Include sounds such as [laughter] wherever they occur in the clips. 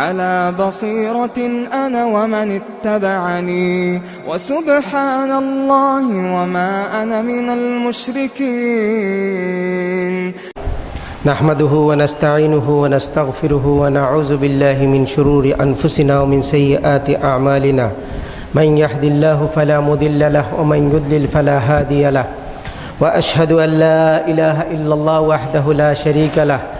على بصيرة أنا ومن اتبعني. وسبحان الله وما أنا من المشركين. نحمده ونستعينه ونستغفره ونعوذ بالله من شرور أنفسنا ومن سيئات أعمالنا. من يهد الله فلا مضل له ومن يضلل فلا هادي له. وأشهد أن لا إله إلا الله وحده لا شريك له.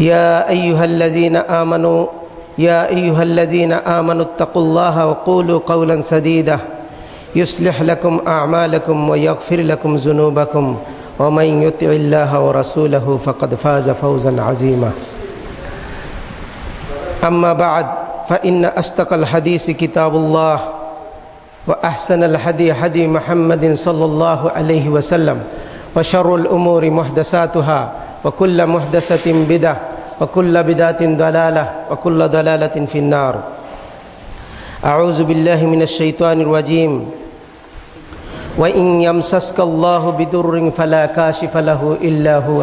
يا أيها الذين آمنوا يا أيها الذين آمنوا اتقوا الله وقولوا قولا سديدا. يصلح لكم أعمالكم ويغفر لكم ذنوبكم. ومن يطع الله ورسوله فقد فاز فوزا عظيما. أما بعد فإن أصدق الحديث كتاب الله وأحسن الهدي هدي محمد صلى الله عليه وسلم وشر الأمور محدثاتها وكل محدثة بدعة وكل بدعة ضلالة وكل ضلالة في النار أعوذ بالله من الشيطان الرجيم وإن يمسسك الله بدر فلا كاشف له إلا هو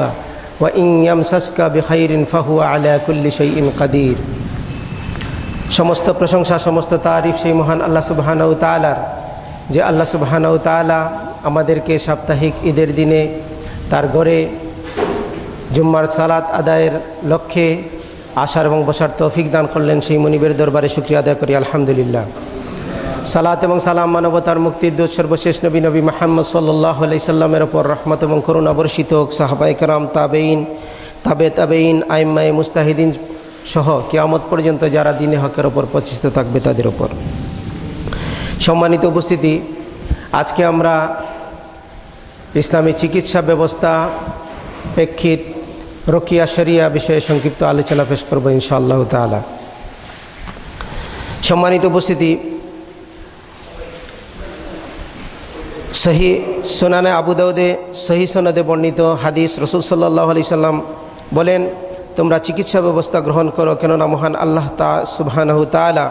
وإن يمسسك بخير فهو على كل شيء قدير সমস্ত প্রশংসা সমস্ত তারিফ সেই মহান আল্লাহ সুবাহানাউ তালার যে আল্লাহ সুবাহানাউ তালা আমাদেরকে সাপ্তাহিক ঈদের দিনে তার ঘরে জুম্মার সালাত আদায়ের লক্ষ্যে আসার এবং বসার তৌফিক দান করলেন সেই মনিবের দরবারে শুক্রিয়া আদায় করি, আলহামদুলিল্লাহ। সালাত এবং সালাম মানবতার মুক্তির দোষ সর্বশেষ নবী নবী মাহমদ সাল্লাহ আলাইসাল্লামের ওপর রহমত এবং করুণা বর্ষিত হোক সাহাবাই কারাম তাবেইন তাবে তাবেইন আইম্মাই মুস্তাহিদিন সহ কেয়ামত পর্যন্ত যারা দিনে হকের ওপর প্রতিষ্ঠিত থাকবে তাদের ওপর। সম্মানিত উপস্থিতি, আজকে আমরা ইসলামী চিকিৎসা ব্যবস্থা প্রেক্ষিত রকিয়া শরিয়া বিষয়ে সংক্ষিপ্ত আলোচনা পেশ করব ইনশাআল্লাহ তালা সম্মানিত উপস্থিতি, সহি সোনানে আবুদাউদে সহি সোনাদে বর্ণিত হাদিস রসুল সাল্লাহ আলি সাল্লাম বলেন, তোমরা চিকিৎসা ব্যবস্থা গ্রহণ করো কেননা মহান আল্লাহ তা সুবাহানহু তালা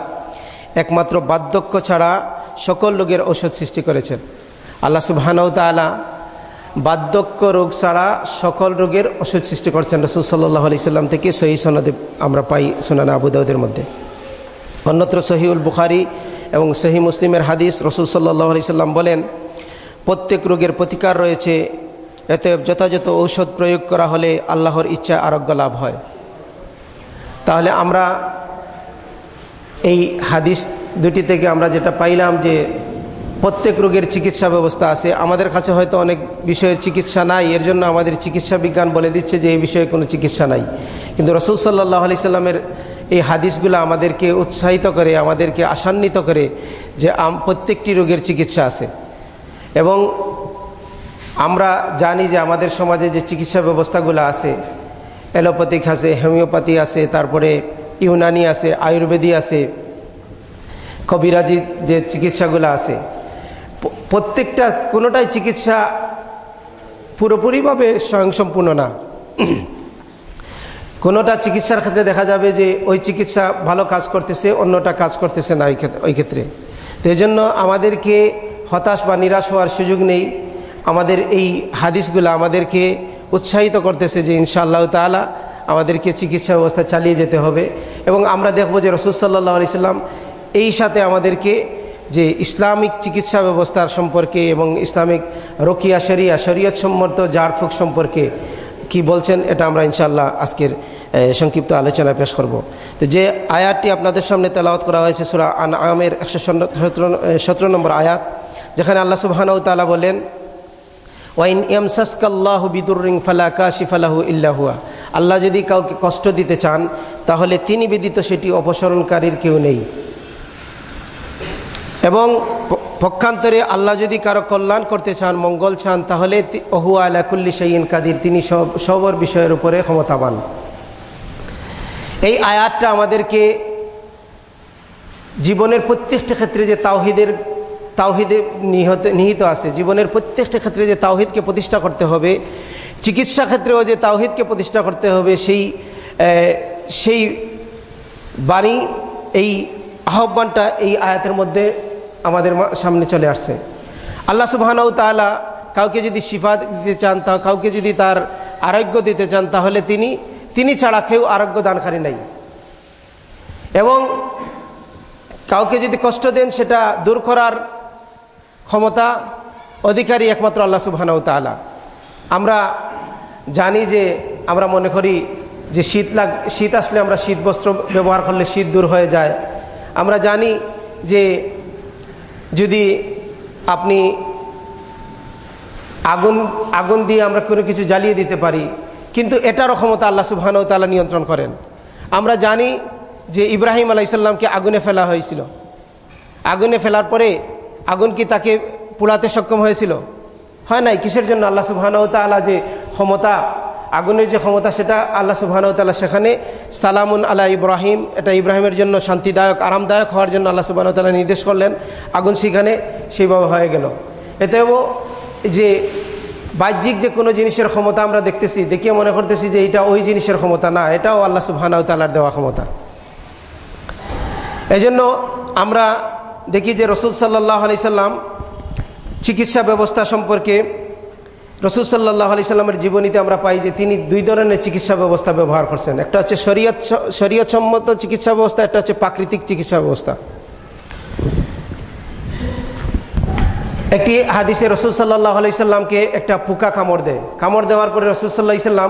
একমাত্র বার্ধক্য ছাড়া সকল রোগের ঔষধ সৃষ্টি করেছেন। আল্লাহ সুবাহানহু তালা বার্ধক্য রোগ ছাড়া সকল রোগের ওষুধ সৃষ্টি করছেন রসুল সাল্লাহ আলি সাল্লাম থেকে সহি সনদে আমরা পাই সোনানা আবুদাউদের মধ্যে। অন্যত্র সহিউল বুখারি এবং সহি মুসলিমের হাদিস রসুল সাল্লাহ আলি সাল্লাম বলেন, প্রত্যেক রোগের প্রতিকার রয়েছে এতে যথাযথ ঔষধ প্রয়োগ করা হলে আল্লাহর ইচ্ছা আরোগ্য লাভ হয়। তাহলে আমরা এই হাদিস দুটি থেকে আমরা যেটা পাইলাম যে প্রত্যেক রোগের চিকিৎসা ব্যবস্থা আছে। আমাদের কাছে হয়তো অনেক বিষয়ের চিকিৎসা নাই, এর জন্য আমাদের চিকিৎসা বিজ্ঞান বলে দিচ্ছে যে এই বিষয়ে কোনো চিকিৎসা নাই। কিন্তু রসুল সাল্লাহ আলি সাল্লামের এই হাদিসগুলো আমাদেরকে উৎসাহিত করে, আমাদেরকে আসান্বিত করে যে প্রত্যেকটি রোগের চিকিৎসা আছে। এবং আমরা জানি যে আমাদের সমাজে যে চিকিৎসা ব্যবস্থাগুলো আছে, অ্যালোপ্যাথিক আছে, হোমিওপ্যাথি আছে, তারপরে ইউনানি আছে, আয়ুর্বেদী আছে, কবিরাজি যে চিকিৎসাগুলো আছে প্রত্যেকটা কোনোটাই চিকিৎসা পুরোপুরিভাবে স্বয়ংসম্পূর্ণ না। [clears throat] কোনোটা চিকিৎসার ক্ষেত্রে দেখা যাবে যে ওই চিকিৎসা ভালো কাজ করতেছে, অন্যটা কাজ করতেছে না ওই ক্ষেত্রে। তো এই জন্য আমাদেরকে হতাশ বা নিরাশ হওয়ার সুযোগ নেই। আমাদের এই হাদিসগুলো আমাদেরকে উৎসাহিত করতেছে যে ইনশাআল্লাহ তালা আমাদেরকে চিকিৎসা ব্যবস্থা চালিয়ে যেতে হবে। এবং আমরা দেখব যে রসুল সাল্লাহ আলি সাল্লাম এই সাথে আমাদেরকে যে ইসলামিক চিকিৎসা ব্যবস্থার সম্পর্কে এবং ইসলামিক রকিয়া শরিয়া, শরীয়ত সম্মত জারফুক সম্পর্কে কি বলছেন, এটা আমরা ইনশাল্লাহ আজকের সংক্ষিপ্ত আলোচনা পেশ করব। তো যে আয়াতটি আপনাদের সামনে তেলাওয়াত করা হয়েছে সুরা আন আমের একশো সতেরো নম্বর আয়াত, যেখানে আল্লাহ সুবাহানাউ তালা বলেন, ওয়াইন এমসাসকাল্লাহ বিদুরিং ফালা কাশিফালাহু ইল্লাহুয়া আল্লাহ যদি কাউকে কষ্ট দিতে চান, তাহলে তিনি ব্যতীত সেটি অপসরণকারীর কেউ নেই। এবং পক্ষান্তরে আল্লাহ যদি কারও কল্যাণ করতে চান, মঙ্গল চান, তাহলে অহু আলাকুল্লি সঈন কাদির, তিনি সব, সবর বিষয়ের উপরে ক্ষমতাবান। এই আয়াতটা আমাদেরকে জীবনের প্রত্যেকটা ক্ষেত্রে যে তাওহিদের, তাওহিদে নিহত, নিহিত আছে, জীবনের প্রত্যেকটা ক্ষেত্রে যে তাওহিদকে প্রতিষ্ঠা করতে হবে, চিকিৎসা ক্ষেত্রেও যে তাওহিদকে প্রতিষ্ঠা করতে হবে, সেই সেই বাণী, এই আহ্বানটা এই আয়াতের মধ্যে আমাদের সামনে চলে আসছে। আল্লাহ সুবাহানাউ তালা কাউকে যদি শিফা দিতে চান, তা কাউকে যদি তার আরোগ্য দিতে চান, তাহলে তিনি তিনি ছাড়া কেউ আরোগ্য দানকারী নাই। এবং কাউকে যদি কষ্ট দেন, সেটা দূর করার ক্ষমতা, অধিকারী একমাত্র আল্লাহ সুবাহানাউ তালা আমরা জানি যে, আমরা মনে করি যে শীত লাগ, শীত আসলে আমরা শীত বস্ত্র ব্যবহার করলে শীত দূর হয়ে যায়। আমরা জানি যে যদি আপনি আগুন আগুন দিয়ে আমরা কোনো কিছু জ্বালিয়ে দিতে পারি, কিন্তু এটারও ক্ষমতা আল্লাহ সুবাহানও তালা নিয়ন্ত্রণ করেন। আমরা জানি যে ইব্রাহিম আলাইসাল্লামকে আগুনে ফেলা হয়েছিল। আগুনে ফেলার পরে আগুন কি তাকে পোলাতে সক্ষম হয়েছিল? হয় নাই? কিসের জন্য? আল্লাহ সুবাহানও তালা যে ক্ষমতা আগুনের যে ক্ষমতা, সেটা আল্লাহ সুবাহানও তালা সেখানে সালামুন আল্লাহ ইব্রাহিম, এটা ইব্রাহিমের জন্য শান্তিদায়ক, আরামদায়ক হওয়ার জন্য আল্লাহ সুবাহানও তালা নির্দেশ করলেন। আগুন সেখানে সেইভাবে হয়ে গেল। এতেও যে বাহ্যিক যে কোনো জিনিসের ক্ষমতা আমরা দেখতেছি, দেখিয়ে মনে করতেছি যে এটা ওই জিনিসের ক্ষমতা না, এটাও আল্লাহ সুবাহানাউ তালার দেওয়া ক্ষমতা। এজন্য আমরা দেখি যে রসুল সাল্লাহ আলি সাল্লাম চিকিৎসা ব্যবস্থা সম্পর্কে রসুল সাল্লাহ আলি সাল্লামের জীবনীতে আমরা পাই যে তিনি দুই ধরনের চিকিৎসা ব্যবস্থা ব্যবহার করছেন। একটা হচ্ছে শরীয়ত শরীয়তসম্মত চিকিৎসা ব্যবস্থা, একটা হচ্ছে প্রাকৃতিক চিকিৎসা ব্যবস্থা। একটি হাদিসে রসুল সাল্লাহ আলাইসাল্লামকে একটা পোকা কামড় দেয়। কামড় দেওয়ার পরে রসুল সাল্লাহ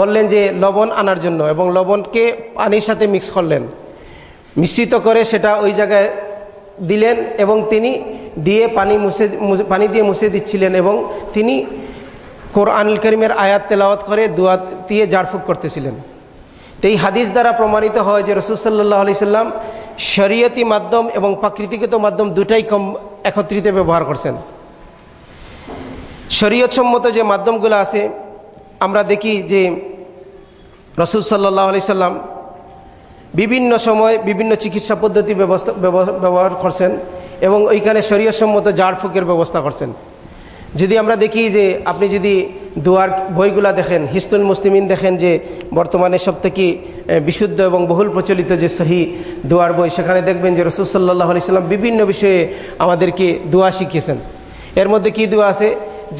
বললেন যে, লবণ আনার জন্য এবং লবণকে পানির সাথে মিক্স করলেন। মিশ্রিত করে সেটা ওই জায়গায় দিলেন এবং তিনি দিয়ে পানি মুছে পানি দিয়ে মুছে দিচ্ছিলেন এবং তিনি কোরআনুল করিমের আয়াত তেলাওয়াত করে দোয়া দিয়ে জারফুক করতেছিলেন। তো এই হাদিস দ্বারা প্রমাণিত হয় যে রসুল সাল্লাহ আলি সাল্লাম শরীয়তি মাধ্যম এবং প্রাকৃতিকত মাধ্যম দুটাই কম একত্রিত ব্যবহার করছেন। শরীয়তসম্মত যে মাধ্যমগুলো আছে, আমরা দেখি যে রসুল সাল্লাহ আলি সাল্লাম বিভিন্ন সময় বিভিন্ন চিকিৎসা পদ্ধতির ব্যবস্থা ব্যবহার করছেন এবং ওইখানে শরীয়সম্মত জাড়ফুকের ব্যবস্থা করছেন। যদি আমরা দেখি যে আপনি যদি দুয়ার বইগুলা দেখেন হিস্তুল মুসলিমিন দেখেন যে বর্তমানে সব থেকে বিশুদ্ধ এবং বহুল প্রচলিত যে সহি দুয়ার বই, সেখানে দেখবেন যে রসুলসাল্লাহ আলি সাল্লাম বিভিন্ন বিষয়ে আমাদেরকে দোয়া শিখিয়েছেন। এর মধ্যে কি দোয়া আছে?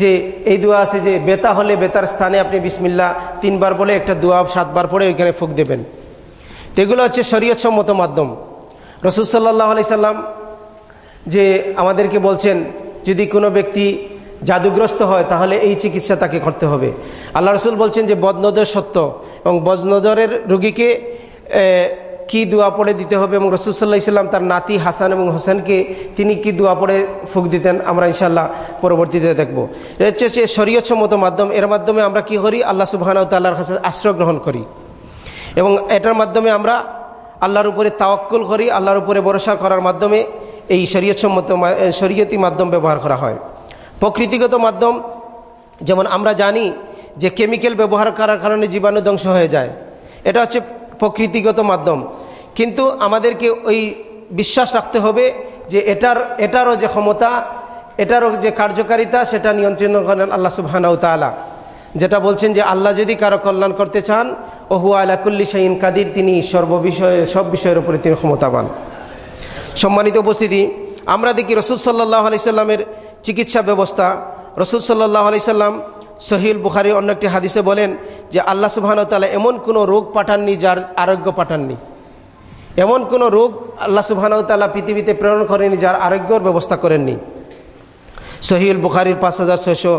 যে এই দোয়া আছে যে বেতা হলে বেতার স্থানে আপনি বিসমিল্লা তিনবার বলে একটা দোয়া সাতবার পরে ওইখানে ফুক দেবেন। এগুলো হচ্ছে শরীয়তসম্মত মাধ্যম। রসুল সাল্লাহ আলি সাল্লাম যে আমাদেরকে বলছেন, যদি কোনো ব্যক্তি জাদুগ্রস্ত হয়, তাহলে এই চিকিৎসা তাকে করতে হবে। আল্লাহ রসুল বলছেন যে, বদনজর সত্য এবং বদনজরের রুগীকে কি দোয়া পড়ে দিতে হবে এবং রসুলসাল্লাহ ইসলাম তার নাতি হাসান এবং হোসেনকে তিনি কি দোয়া পড়ে ফুক দিতেন, আমরা ইনশাল্লাহ পরবর্তীতে দেখব। এটা হচ্ছে শরীয়সম্মত মাধ্যম, এর মাধ্যমে আমরা কি করি? আল্লাহ সুবাহানাউ তাল্লাহর কাছে আশ্রয় গ্রহণ করি। এবং এটার মাধ্যমে আমরা আল্লাহর উপরে তাওয়াক্কুল করি, আল্লাহর উপরে ভরসা করার মাধ্যমে এই শরীয়তসম্মত শরীয়তি মাধ্যম ব্যবহার করা হয়। প্রকৃতিগত মাধ্যম, যেমন আমরা জানি যে কেমিক্যাল ব্যবহার করার কারণে জীবাণু ধ্বংস হয়ে যায়। এটা হচ্ছে প্রকৃতিগত মাধ্যম। কিন্তু আমাদেরকে ওই বিশ্বাস রাখতে হবে যে এটার, এটারও যে ক্ষমতা, এটারও যে কার্যকারিতা, সেটা নিয়ন্ত্রণ করেন আল্লাহ সুবাহানাউ তালা যেটা বলছেন যে আল্লাহ যদি কারও কল্যাণ করতে চান, ওহু আলাকুল্লি শাহিন কাদির, তিনি সর্ববিষয়ে, সব বিষয়ের উপরে তিনি ক্ষমতাবান। সম্মানিত উপস্থিতি, আমরা দেখি রসুল সাল্লাহ আলি সাল্লামের চিকিৎসা ব্যবস্থা। রসুল সাল্লাহ আলি সাল্লাম সহিল বুখারি অন্য একটি হাদিসে বলেন যে আল্লাহ সুবাহানতালা এমন কোনো রোগ পাঠাননি যার আরোগ্য পাঠাননি। এমন কোনো রোগ আল্লাহ সুবাহানতালা পৃথিবীতে প্রেরণ করেনি যার আরোগ্যর ব্যবস্থা করেননি। সহিল বুখারির পাঁচ হাজার ছয়শো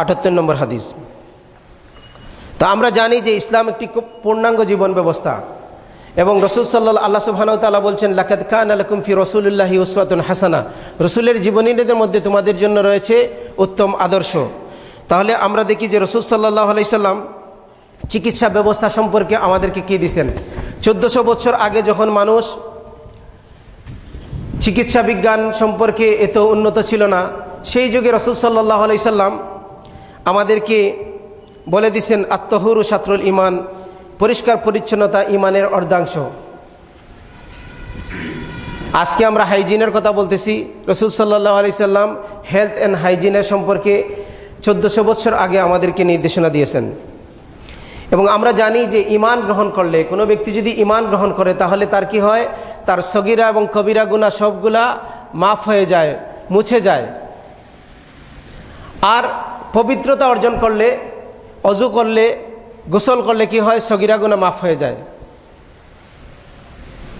আটাত্তর নম্বর হাদিস। তা আমরা জানি যে ইসলাম একটি খুব পূর্ণাঙ্গ জীবন ব্যবস্থা। এবং রসুল সাল্লাহ আল্লাহ সুবহানাহু তাআলা বলছেন, লাকাদ খান আলাকুম ফি রাসূলিল্লাহি উসওয়াতুন হাসানা। রসুলের জীবনীদের মধ্যে তোমাদের জন্য রয়েছে উত্তম আদর্শ। তাহলে আমরা দেখি যে রসুল সাল্লাহ আলাইহি সাল্লাম চিকিৎসা ব্যবস্থা সম্পর্কে আমাদেরকে কি দিছেন। চোদ্দশো বছর আগে যখন মানুষ চিকিৎসা বিজ্ঞান সম্পর্কে এত উন্নত ছিল না, সেই যুগে রসুল সাল্লাহ আলাইসাল্লাম আমাদেরকে বলে দিছেন, আত্মহুরু সাত্রুল ইমান পরিষ্কার পরিচ্ছন্নতা ইমানের অর্ধাংশ। আজকে আমরা হাইজিনের কথা বলতেছি। রসুল সাল্লাহ আলি সাল্লাম হেলথ অ্যান্ড হাইজিনের সম্পর্কে চোদ্দশো বছর আগে আমাদেরকে নির্দেশনা দিয়েছেন। এবং আমরা জানি যে ইমান গ্রহণ করলে, কোনো ব্যক্তি যদি ইমান গ্রহণ করে, তাহলে তার কি হয়? তার সগিরা এবং কবিরা গুণা সবগুলা মাফ হয়ে যায়, মুছে যায়। আর পবিত্রতা অর্জন করলে অজু করলে, গোসল করলে কি হয়? সগিরা গুণা মাফ হয়ে যায়।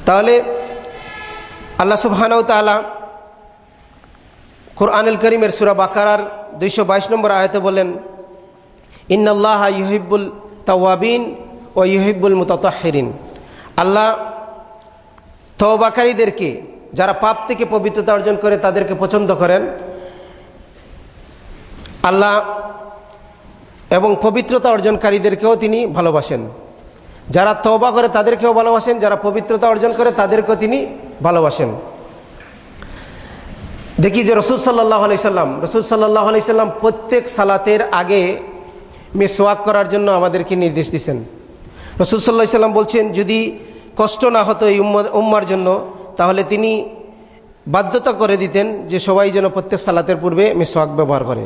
তাহলে আল্লাহ সুবহানাউ তালা কোরআনুল করিমের সুরা বাকারার দুইশো বাইশ নম্বর আয়তে বলেন ইন্নাল্লাহ ইহিবুল তাওয়াবিন ও ইহিবুল মুতাহিরিন আল্লাহ তওবাকারীদেরকে, যারা পাপ থেকে পবিত্রতা অর্জন করে তাদেরকে পছন্দ করেন। আল্লাহ এবং পবিত্রতা অর্জনকারীদেরকেও তিনি ভালোবাসেন। যারা তওবা করে তাদেরকেও ভালোবাসেন, যারা পবিত্রতা অর্জন করে তাদেরকেও তিনি ভালোবাসেন। দেখি যে রসুল সাল্লাহ আলাইসাল্লাম রসুল সাল্লাহ আলাইসাল্লাম প্রত্যেক সালাতের আগে মেসোয়াক করার জন্য আমাদেরকে নির্দেশ দিচ্ছেন রসুল সাল্লাহ সাল্লাম বলছেন, যদি কষ্ট না হতো এই উম্মার জন্য, তাহলে তিনি বাধ্যতা করে দিতেন যে সবাই যেন প্রত্যেক সালাতের পূর্বে মেসোয়াক ব্যবহার করে।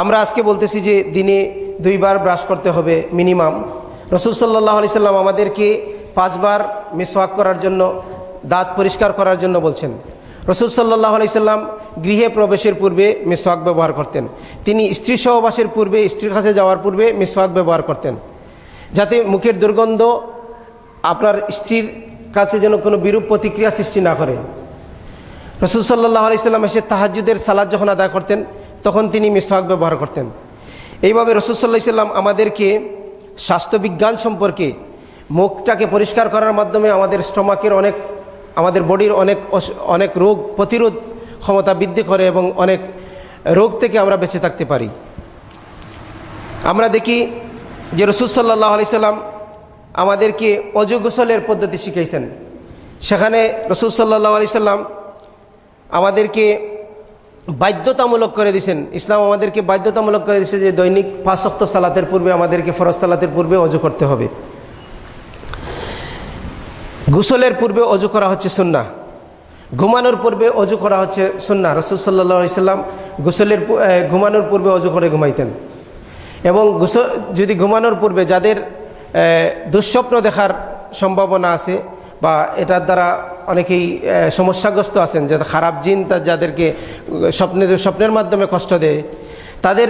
আমরা আজকে বলতেছি যে দিনে দুইবার ব্রাশ করতে হবে মিনিমাম। রসুল সাল্লাহ আলি সাল্লাম আমাদেরকে পাঁচবার মেসোয়াক করার জন্য, দাঁত পরিষ্কার করার জন্য বলছেন। রসুল সাল্লাহ আলি সাল্লাম গৃহে প্রবেশের পূর্বে মেসোয়াক ব্যবহার করতেন। তিনি স্ত্রী সহবাসের পূর্বে, স্ত্রীর কাছে যাওয়ার পূর্বে মেসোয়াক ব্যবহার করতেন। যাতে মুখের দুর্গন্ধ আপনার স্ত্রীর কাছে যেন কোনো বিরূপ প্রতিক্রিয়া সৃষ্টি না করে। রসুল সাল্লাহ আলি সাল্লাম এসে তাহাজুদের সালাদ যখন আদায় করতেন তখন তিনি মিসওয়াক ব্যবহার করতেন। এইভাবে রসুলসাল্লাহ সাল্লাম আমাদেরকে স্বাস্থ্যবিজ্ঞান সম্পর্কে, মুখটাকে পরিষ্কার করার মাধ্যমে আমাদের স্টমাকের অনেক, আমাদের বডির অনেক অনেক রোগ প্রতিরোধ ক্ষমতা বৃদ্ধি করে এবং অনেক রোগ থেকে আমরা বেঁচে থাকতে পারি। আমরা দেখি যে রসুল সাল্লাহ আলি সাল্লাম আমাদেরকে অজু গোসলের পদ্ধতি শিখাইছেন। সেখানে রসুল সাল্লাহ আলি সাল্লাম আমাদেরকে বাধ্যতামূলক করে দিয়েছেন ইসলাম আমাদেরকে বাধ্যতামূলক করে দিয়েছে যে দৈনিক পাঁচক্ত সালাতের পূর্বে আমাদেরকে ফরজ সালাতের পূর্বে অজু করতে হবে। গুসলের পূর্বে অজু করা হচ্ছে সুন্না। ঘুমানোর পূর্বে অজু করা হচ্ছে সুন্না। রসুল সাল্লা সাল্লাম গুসলের ঘুমানোর পূর্বে অজু করে ঘুমাইতেন। এবং গুসল যদি ঘুমানোর পূর্বে যাদের দুঃস্বপ্ন দেখার সম্ভাবনা আছে বা এটার দ্বারা অনেকেই সমস্যাগ্রস্ত আছেন যাদের খারাপ জিন যাদেরকে স্বপ্নে, স্বপ্নের মাধ্যমে কষ্ট দেয়। তাদের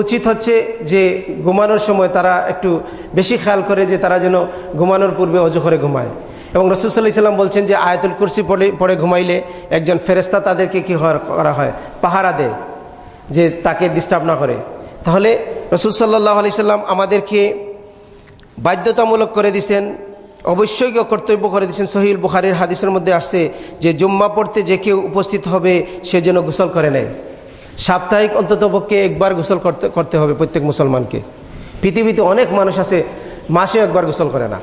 উচিত হচ্ছে যে ঘুমানোর সময় তারা একটু বেশি খেয়াল করে যে তারা যেন ঘুমানোর পূর্বে অজু করে ঘুমায়। এবং রসুল্লাহ সাল্লাম বলছেন যে আয়াতুল কুরসি পড়ে পড়ে ঘুমাইলে একজন ফেরেস্তা তাদেরকে কী করা হয়? পাহারা দেয়, যে তাকে ডিস্টার্ব না করে। তাহলে রসুল সাল্লাহ আলি সাল্লাম আমাদেরকে বাধ্যতামূলক করে দিছেন অবশ্যই কর্তব্য করে দিয়েছেন। সহিল বুখারির হাদিসের মধ্যে আসছে যে জুম্মা পড়তে যে কেউ উপস্থিত হবে, সে যেন গোসল করে নেয়। সাপ্তাহিক অন্ততপক্ষে একবার গোসল করতে করতে হবে প্রত্যেক মুসলমানকে। পৃথিবীতে অনেক মানুষ আছে, মাসে একবার গোসল করে না।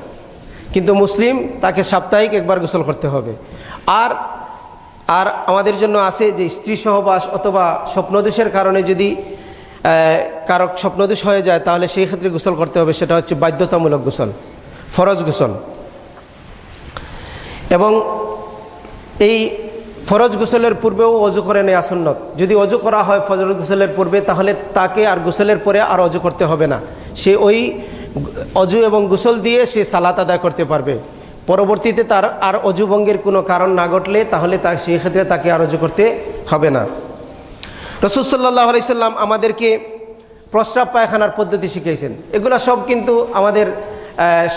কিন্তু মুসলিম, তাকে সাপ্তাহিক একবার গোসল করতে হবে। আর আর আমাদের জন্য আছে যে স্ত্রী সহবাস অথবা স্বপ্নদোষের কারণে যদি কারক স্বপ্নদোষ হয়ে যায়, তাহলে সেই ক্ষেত্রে গোসল করতে হবে। সেটা হচ্ছে বাধ্যতামূলক গোসল, ফরজ গোসল। এবং এই ফরজ গোসলের পূর্বেও অজু করে নেওয়া সুন্নত। যদি অজু করা হয় ফজর গোসলের পূর্বে, তাহলে তাকে আর গোসলের পরে আর অজু করতে হবে না। সে ওই অজু এবং গোসল দিয়ে সে সালাত আদায় করতে পারবে। পরবর্তীতে তার আর অজুভঙ্গের কোনো কারণ না ঘটলে, তাহলে তা সেই ক্ষেত্রে তাকে আর অজু করতে হবে না। রসুলসাল্লাহ আলাইসাল্লাম আমাদেরকে প্রস্রাব পায়খানার পদ্ধতি শিখিয়েছেন। এগুলো সব কিন্তু আমাদের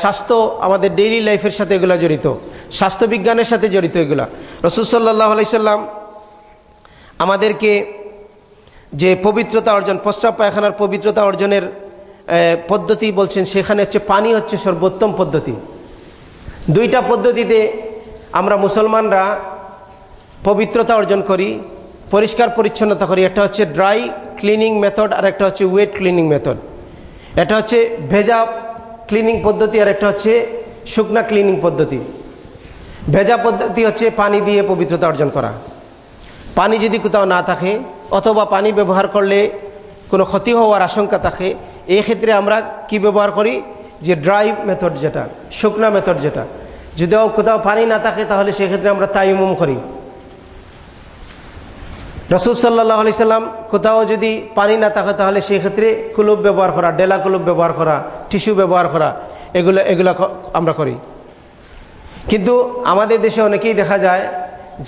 স্বাস্থ্য, আমাদের ডেইলি লাইফের সাথে এগুলো জড়িত। স্বাস্থ্যবিজ্ঞানের সাথে জড়িত এগুলা। রসুলসাল্লাহ আলাইসাল্লাম আমাদেরকে যে পবিত্রতা অর্জন, প্রস্রাব পায়খানার পবিত্রতা অর্জনের পদ্ধতি বলছেন, সেখানে হচ্ছে পানি হচ্ছে সর্বোত্তম পদ্ধতি। দুইটা পদ্ধতিতে আমরা মুসলমানরা পবিত্রতা অর্জন করি, পরিষ্কার পরিচ্ছন্নতা করি। একটা হচ্ছে ড্রাই ক্লিনিং মেথড, আর একটা হচ্ছে ওয়েট ক্লিনিং মেথড। এটা হচ্ছে ভেজা ক্লিনিং পদ্ধতি, আর একটা হচ্ছে শুকনা ক্লিনিং পদ্ধতি। ভেজা পদ্ধতি হচ্ছে পানি দিয়ে পবিত্রতা অর্জন করা। পানি যদি কোথাও না থাকে, অথবা পানি ব্যবহার করলে কোনো ক্ষতি হওয়ার আশঙ্কা থাকে, এই ক্ষেত্রে আমরা কি ব্যবহার করি? যে ড্রাই মেথড যেটা, শুকনা মেথড যেটা। যদিও কোথাও পানি না থাকে, তাহলে সেক্ষেত্রে আমরা তাইমুম করি। রসুল সাল্লাহ আলি সাল্লাম কোথাও যদি পানি না থাকে, তাহলে সেই ক্ষেত্রে কুলুপ ব্যবহার করা, ডেলা কুলুপ ব্যবহার করা, টিস্যু ব্যবহার করা, এগুলো এগুলো আমরা করি। কিন্তু আমাদের দেশে অনেকেই দেখা যায়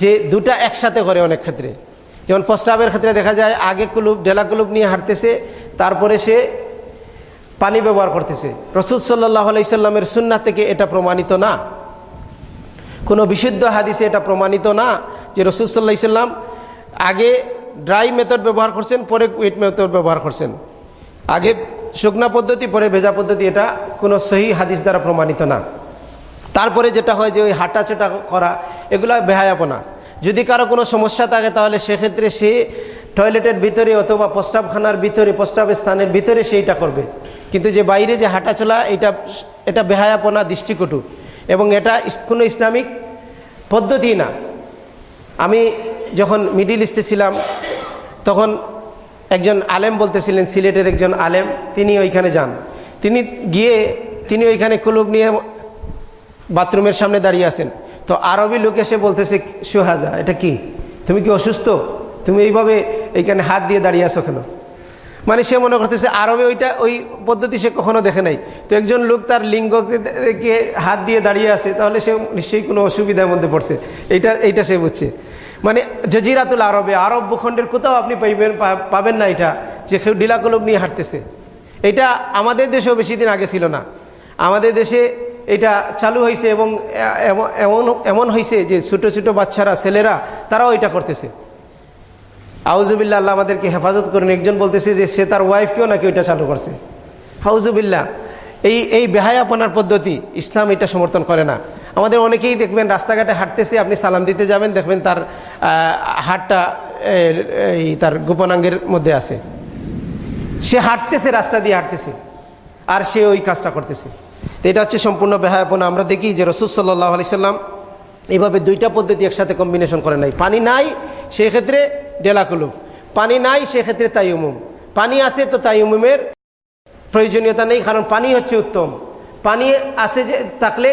যে দুটা একসাথে করে অনেক ক্ষেত্রে। যেমন প্রস্রাবের ক্ষেত্রে দেখা যায় আগে কুলুপ, ডেলা কুলুপ নিয়ে হাঁটতেছে, তারপরে সে পানি ব্যবহার করতেছে। রসুল সাল্লাহ আলাইসাল্লামের সুন্না থেকে এটা প্রমাণিত না। কোনো বিশুদ্ধ হাদিসে এটা প্রমাণিত না যে রসুল সাল্লাহ সাল্লাম আগে ড্রাই মেথড ব্যবহার করছেন, পরে ওয়েট মেথড ব্যবহার করছেন। আগে শুকনা পদ্ধতি, পরে ভেজা পদ্ধতি, এটা কোনো সহি হাদিস দ্বারা প্রমাণিত না। তারপরে যেটা হয় যে ওই হাঁটা চোটা করা, এগুলো বেহায়াপনা। যদি কারও কোনো সমস্যা থাকে তাহলে সেক্ষেত্রে সে টয়লেটের ভিতরে অথবা প্রস্রাবখানার ভিতরে প্রস্রাব স্থানের ভিতরে সেইটা করবে। কিন্তু যে বাইরে যে হাঁটা চলা এটা এটা বেহায়াপনা দৃষ্টিকটু। এবং এটা কোনো ইসলামিক পদ্ধতি না। আমি যখন মিডিল ইস্টে ছিলাম, তখন একজন আলেম বলতেছিলেন, সিলেটের একজন আলেম, তিনি ওইখানে যান। তিনি গিয়ে, তিনি ওইখানে কুলুব নিয়ে বাথরুমের সামনে দাঁড়িয়ে আছেন। তো আরবি লোক এসে বলতেছে, সুহাজা, এটা কি? তুমি কি অসুস্থ? তুমি এইভাবে এইখানে হাত দিয়ে দাঁড়িয়ে আছো কেন? মানে সে মনে করতেছে, আরবে ওইটা, ওই পদ্ধতি সে কখনো দেখে নাই। তো একজন লোক তার লিঙ্গকে হাত দিয়ে দাঁড়িয়ে আছে, তাহলে সে নিশ্চয়ই কোনো অসুবিধার মধ্যে পড়ছে। এইটা এইটা সে বুঝছে। মানে জজিরাতুল আরবে, আরব ভূখণ্ডের কোথাও আপনি পাইবেন পাবেন না এটা, যে কেউ ডিলাকলব নিয়ে হাঁটতেছে। এটা আমাদের দেশেও বেশি দিন আগে ছিল না। আমাদের দেশে এটা চালু হয়েছে এবং এমন এমন হয়েছে যে ছোট ছোট বাচ্চারা, ছেলেরা, তারাও এটা করতেছে। হাউজুবিল্লা আল্লাহ আমাদেরকে হেফাজত করেন। একজন বলতেছে যে সে তার ওয়াইফকেও নাকি ওইটা চালু করছে। হাউজুবিল্লা এই এই বেহায়াপনার পদ্ধতি ইসলাম এটা সমর্থন করে না। আমাদের অনেকেই দেখবেন রাস্তাঘাটে হাঁটতেছে, আপনি সালাম দিতে যাবেন, দেখবেন তার হাটটা এই তার গোপনাঙ্গের মধ্যে আছে। সে হাঁটতেছে, রাস্তা দিয়ে হাঁটতেছে। আর সে ওই কাজটা করতেছে। তো এটা হচ্ছে সম্পূর্ণ বেহায়াপনা আমরা দেখি যে রসুল সাল্লাহ আলি সাল্লাম এইভাবে দুইটা পদ্ধতি একসাথে কম্বিনেশন করে নাই। পানি নাই, সেক্ষেত্রে ডেলাকুলুফ। পানি নাই, সেক্ষেত্রে তাইউমুম পানি আছে তো তাইউমুমের প্রয়োজনীয়তা নেই, কারণ পানি হচ্ছে উত্তম। পানি আছে যে, থাকলে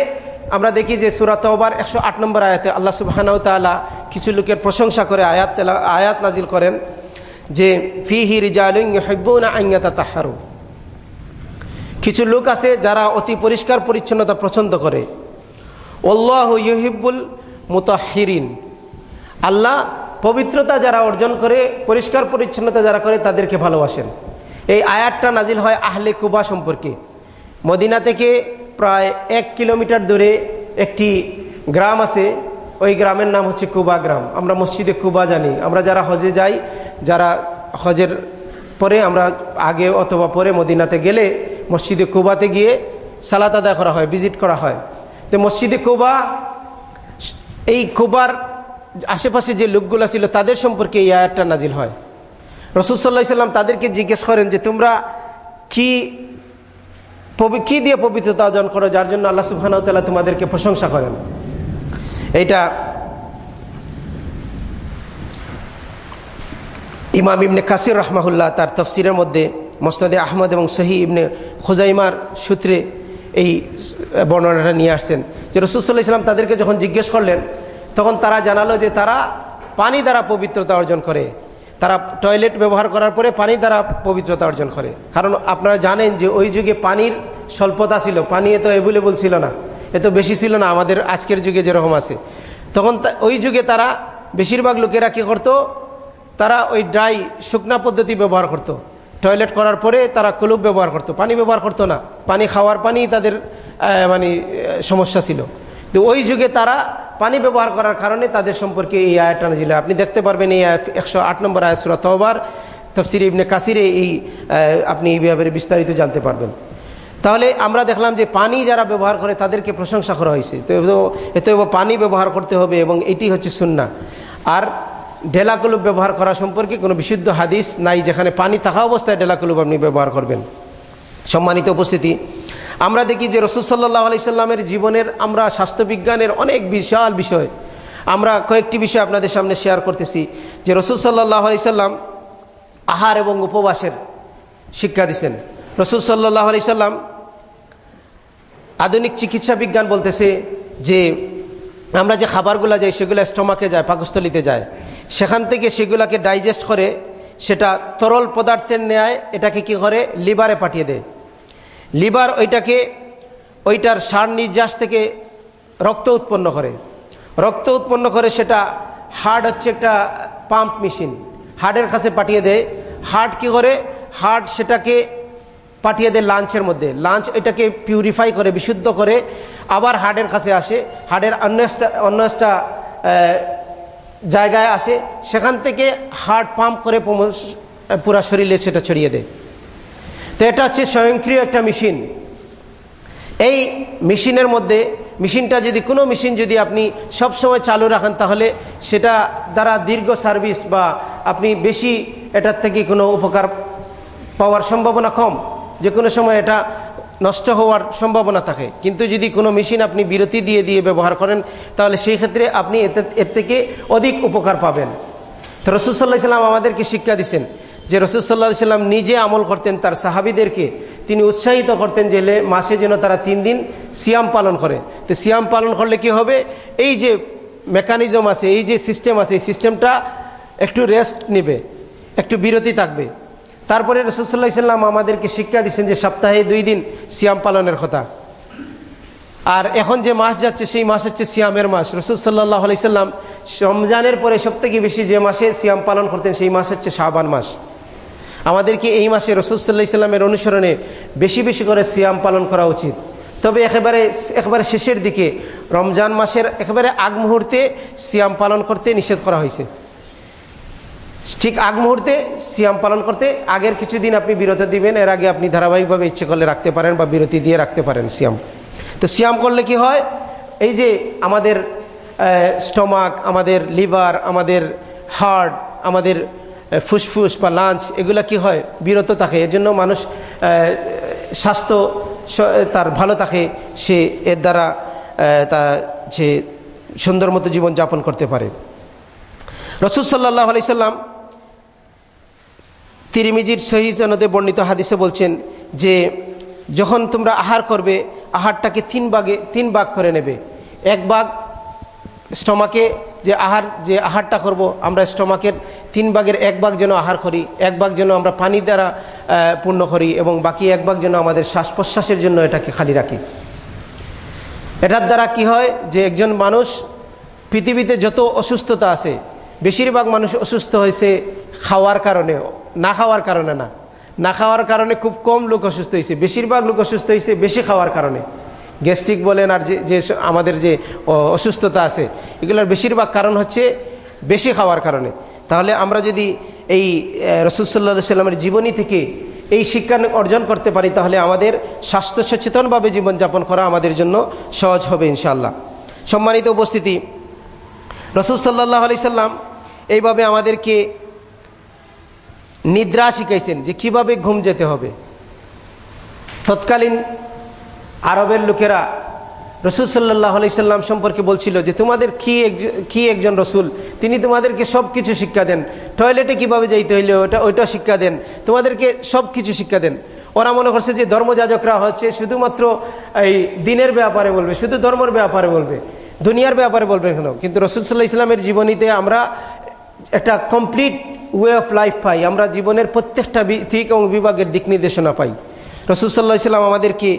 আমরা দেখি যে সুরাত ওবার একশো আট নম্বর আয়াতে আল্লাহ সুবাহানাউ তালা কিছু লোকের প্রশংসা করে আয়াত আয়াত নাজিল করেন যে ফি হি রিজালুনা আইয়াতা তাহারু কিছু লোক আছে যারা অতি পরিষ্কার পরিচ্ছন্নতা পছন্দ করে। অল্লাহ ইহিবুল মুতাহিরিন। আল্লাহ পবিত্রতা যারা অর্জন করে, পরিষ্কার পরিচ্ছন্নতা যারা করে, তাদেরকে ভালোবাসেন। এই আয়াতটা নাজিল হয় আহলে কুবা সম্পর্কে। মদিনা থেকে প্রায় এক কিলোমিটার দূরে একটি গ্রাম আছে। ওই গ্রামের নাম হচ্ছে কুবা গ্রাম। আমরা মসজিদে কুবা জানি। আমরা যারা হজে যাই, যারা হজের পরে, আমরা আগে অথবা পরে মদিনাতে গেলে মসজিদে কুবাতে গিয়ে সালাত আদায় করা হয়, ভিজিট করা হয়। তো মসজিদে কুবা, এই কুবার আশেপাশে যে লোকগুলো ছিল, তাদের সম্পর্কে এই আয়াতটা নাজিল হয়। রসুল সাল্লাহ সাল্লাম তাদেরকে জিজ্ঞেস করেন যে, তোমরা কি কি দিয়ে পবিত্রতা অর্জন করো, যার জন্য আল্লাহ সুবাহানাউতাল্লাহ তোমাদেরকে প্রশংসা করেন? এইটা ইমাম ইমনে কাসির রহমাহুল্লাহ তার তফসিরের মধ্যে মসনদে আহমদ এবং সহি ইবনে খুজাইমার সূত্রে এই বর্ণনাটা নিয়ে আসছেন যে রসুল্লাহ ইসলাম তাদেরকে যখন জিজ্ঞেস করলেন, তখন তারা জানালো যে তারা পানি দ্বারা পবিত্রতা অর্জন করে। তারা টয়লেট ব্যবহার করার পরে পানি দ্বারা পবিত্রতা অর্জন করে। কারণ আপনারা জানেন যে ওই যুগে পানির স্বল্পতা ছিল, পানি এত অ্যাভেলেবল ছিল না। এত বেশি ছিল না, আমাদের আজকের যুগে যেরকম আছে। তখন ওই যুগে তারা বেশিরভাগ লোকেরা কী করতো? তারা ওই ড্রাই শুকনা পদ্ধতি ব্যবহার করত। টয়লেট করার পরে তারা কলুপ ব্যবহার করত। পানি ব্যবহার করতো না। পানি খাওয়ার পানি তাদের মানে সমস্যা ছিল। তো ওই যুগে তারা পানি ব্যবহার করার কারণে তাদের সম্পর্কে এই আয়াতটা নাজিল আপনি দেখতে পারবেন এই আয় একশো আট নম্বর আয়াত সুরা তহবার তফসির ইবনে কাসিরে এই আপনি এই ব্যাপারে বিস্তারিত জানতে পারবেন। তাহলে আমরা দেখলাম যে পানি যারা ব্যবহার করে তাদেরকে প্রশংসা করা হয়েছে। তো এতে পানি ব্যবহার করতে হবে এবং এটি হচ্ছে সুন্না আর ডেলাকুলুপ ব্যবহার করা সম্পর্কে কোনো বিশুদ্ধ হাদিস নাই যেখানে পানি থাকা অবস্থায় ডেলাকুলুপ আপনি ব্যবহার করবেন। সম্মানিত উপস্থিতি, আমরা দেখি যে রসুলসাল্লাহ আলি সাল্লামের জীবনের আমরা স্বাস্থ্যবিজ্ঞানের অনেক বিশাল বিষয়। আমরা কয়েকটি বিষয় আপনাদের সামনে শেয়ার করতেছি যে রসুল সাল্লাহ আলি সাল্লাম আহার এবং উপবাসের শিক্ষা দিছেন। রসুল সাল্লাহ আলি সাল্লাম আধুনিক চিকিৎসা বিজ্ঞান বলতেছে যে আমরা যে খাবারগুলো যাই সেগুলো স্টমাকে যায়, পাকস্থলিতে যায়। সেখান থেকে সেগুলোকে ডাইজেস্ট করে সেটা তরল পদার্থের ন্যায় এটাকে কি করে? লিভারে পাঠিয়ে দেয়। লিভার ওইটাকে, ওইটার সার নির্যাস থেকে রক্ত উৎপন্ন করে। রক্ত উৎপন্ন করে সেটা হার্ট হচ্ছে একটা পাম্প মেশিন। হার্টের কাছে পাঠিয়ে দেয়। হার্ট কি করে? হার্ট সেটাকে পাঠিয়ে দেয় লাঞ্চের মধ্যে। লাঞ্চ এটাকে পিউরিফাই করে, বিশুদ্ধ করে, আবার হার্টের কাছে আসে। হার্টের অন্য একটা অন্য একটা জায়গায় আসে, সেখান থেকে হার্ট পাম্প করে পুরা শরীরে সেটা ছড়িয়ে দেয়। তো এটা হচ্ছে স্বয়ংক্রিয় একটা মেশিন এই মেশিনের মধ্যে মেশিনটা যদি, কোনো মেশিন যদি আপনি সব সময় চালু রাখেন, তাহলে সেটা দ্বারা দীর্ঘ সার্ভিস বা আপনি বেশি এটার থেকে কোনো উপকার পাওয়ার সম্ভাবনা কম। যে কোনো সময় এটা নষ্ট হওয়ার সম্ভাবনা থাকে। কিন্তু যদি কোনো মেশিন আপনি বিরতি দিয়ে দিয়ে ব্যবহার করেন, তাহলে সেই ক্ষেত্রে আপনি এতে, এর থেকে অধিক উপকার পাবেন। তো রসুলসাল্লাহ সাল্লাম আমাদেরকে শিক্ষা দিচ্ছেন যে রসুলসাল্লাহ সাল্লাম নিজে আমল করতেন তার সাহাবিদেরকে। তিনি উৎসাহিত করতেন যে মাসে যেন তারা তিন দিন সিয়াম পালন করে। তো সিয়াম পালন করলে কি হবে? এই যে মেকানিজম আছে, এই যে সিস্টেম আছে, এই সিস্টেমটা একটু রেস্ট নেবে, একটু বিরতি থাকবে। তারপরে রসুল্লাহ সাল্লাম আমাদেরকে শিক্ষা দিচ্ছেন যে সপ্তাহে দুই দিন সিয়াম পালনের কথা। আর এখন যে মাস যাচ্ছে, সেই মাস হচ্ছে সিয়ামের মাস। রসুল সাল্লাহ আলি সাল্লাম রমজানের পরে সব থেকে বেশি যে মাসে সিয়াম পালন করতেন, সেই মাস হচ্ছে শাহবান মাস। আমাদেরকে এই মাসে রসুল সাল্লাহ সাল্লামের অনুসরণে বেশি বেশি করে সিয়াম পালন করা উচিত। তবে একেবারে একেবারে শেষের দিকে রমজান মাসের একেবারে আগ মুহূর্তে সিয়াম পালন করতে নিষেধ করা হয়েছে। ঠিক আগ মুহূর্তে সিয়াম পালন করতে, আগের কিছুদিন আপনি বিরত দিবেন, এর আগে আপনি ধারাবাহিকভাবে ইচ্ছে করলে রাখতে পারেন বা বিরতি দিয়ে রাখতে পারেন সিয়াম। তো সিয়াম করলে কি হয়? এই যে আমাদের স্টমাক, আমাদের লিভার, আমাদের হার্ট, আমাদের ফুসফুস বা লাঞ্চ, এগুলো কি হয়? বিরত থাকে। এর জন্য মানুষ স্বাস্থ্য তার ভালো থাকে। সে এর দ্বারা তা, সে সুন্দর মতো জীবনযাপন করতে পারে। রসুল সাল্লাহ আলি সাল্লাম তিরিমিজির সহি জনদে বর্ণিত হাদিসে বলছেন যে, যখন তোমরা আহার করবে, আহারটাকে তিন ভাগে, তিন ভাগ করে নেবে। এক ভাগ স্টমাকে যে আহার, যে আহারটা করব, আমরা স্টমাকের তিন ভাগের এক ভাগ যেন আহার করি, এক ভাগ যেন আমরা পানি দ্বারা পূর্ণ করি এবং বাকি এক ভাগ যেন আমাদের শ্বাস প্রশ্বাসের জন্য এটাকে খালি রাখি। এটার দ্বারা কি হয় যে, একজন মানুষ পৃথিবীতে যত অসুস্থতা আছে বেশিরভাগ মানুষ অসুস্থ হয়েছে খাওয়ার কারণে না খাওয়ার কারণে না। না খাওয়ার কারণে খুব কম লোক অসুস্থ হয়েছে, বেশিরভাগ লোক অসুস্থ হয়েছে বেশি খাওয়ার কারণে। গ্যাস্ট্রিক বলেন আর যে আমাদের যে অসুস্থতা আছে, এগুলোর বেশিরভাগ কারণ হচ্ছে বেশি খাওয়ার কারণে। তাহলে আমরা যদি এই রসুলসাল্লা সাল্লামের জীবনী থেকে এই শিক্ষা অর্জন করতে পারি, তাহলে আমাদের স্বাস্থ্য সচেতনভাবে জীবনযাপন করা আমাদের জন্য সহজ হবে ইনশাল্লাহ সম্মানিত উপস্থিতি রসুল সাল্লাহ আলি সাল্লাম এইভাবে আমাদেরকে নিদ্রা শিখাইছেন যে কীভাবে ঘুম যেতে হবে। তৎকালীন আরবের লোকেরা রসুল সাল্লাহ আলাইসাল্লাম সম্পর্কে বলছিল যে তোমাদের কি কি একজন রসুল? তিনি তোমাদেরকে সব কিছু শিক্ষা দেন। টয়লেটে কীভাবে যাইতে হইলে, ওটা ওইটা শিক্ষা দেন। তোমাদেরকে সব কিছু শিক্ষা দেন। ওরা মনে করছে যে ধর্মযাজকরা হচ্ছে শুধুমাত্র এই দিনের ব্যাপারে বলবে, শুধু ধর্মের ব্যাপারে বলবে। দুনিয়ার ব্যাপারে বলবেন কেন? কিন্তু রসুল সাল্লাহ ইসলামের জীবনীতে আমরা একটা কমপ্লিট ওয়ে অফ লাইফ পাই। আমরা জীবনের প্রত্যেকটা দিক এবং বিভাগের দিক নির্দেশনা পাই। রসুল সাল্লাহ ইসলাম আমাদেরকে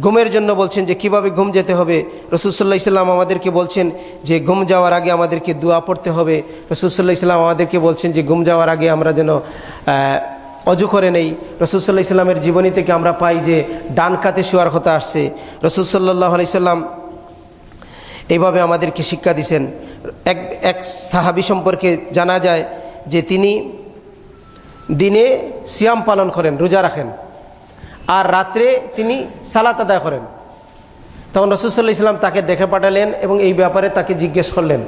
ঘুমের জন্য বলছেন যে কীভাবে ঘুম যেতে হবে? রসুলসাল্লাহ ইসলাম আমাদেরকে বলছেন যে ঘুম যাওয়ার আগে আমাদেরকে দোয়া পড়তে হবে। রসুলসাল্লাহ ইসলাম আমাদেরকে বলছেন যে ঘুম যাওয়ার আগে আমরা যেন অজু করে নেই। রসুলসাল্লাহ ইসলামের জীবনী থেকে আমরা পাই যে ডান কাতে শোয়ার কথা আসছে। রসুলসাল্লাহ আলাইসাল্লাম এইভাবে আমাদেরকে শিক্ষা দিছেন। এক এক সাহাবি সম্পর্কে জানা যায় যে তিনি দিনে সিয়াম পালন করেন, রোজা রাখেন। আর রাত্রে তিনি সালাত আদায় করেন। তখন রসুল্লাহ ইসলাম তাকে দেখে পাঠালেন এবং এই ব্যাপারে তাকে জিজ্ঞেস করলেন।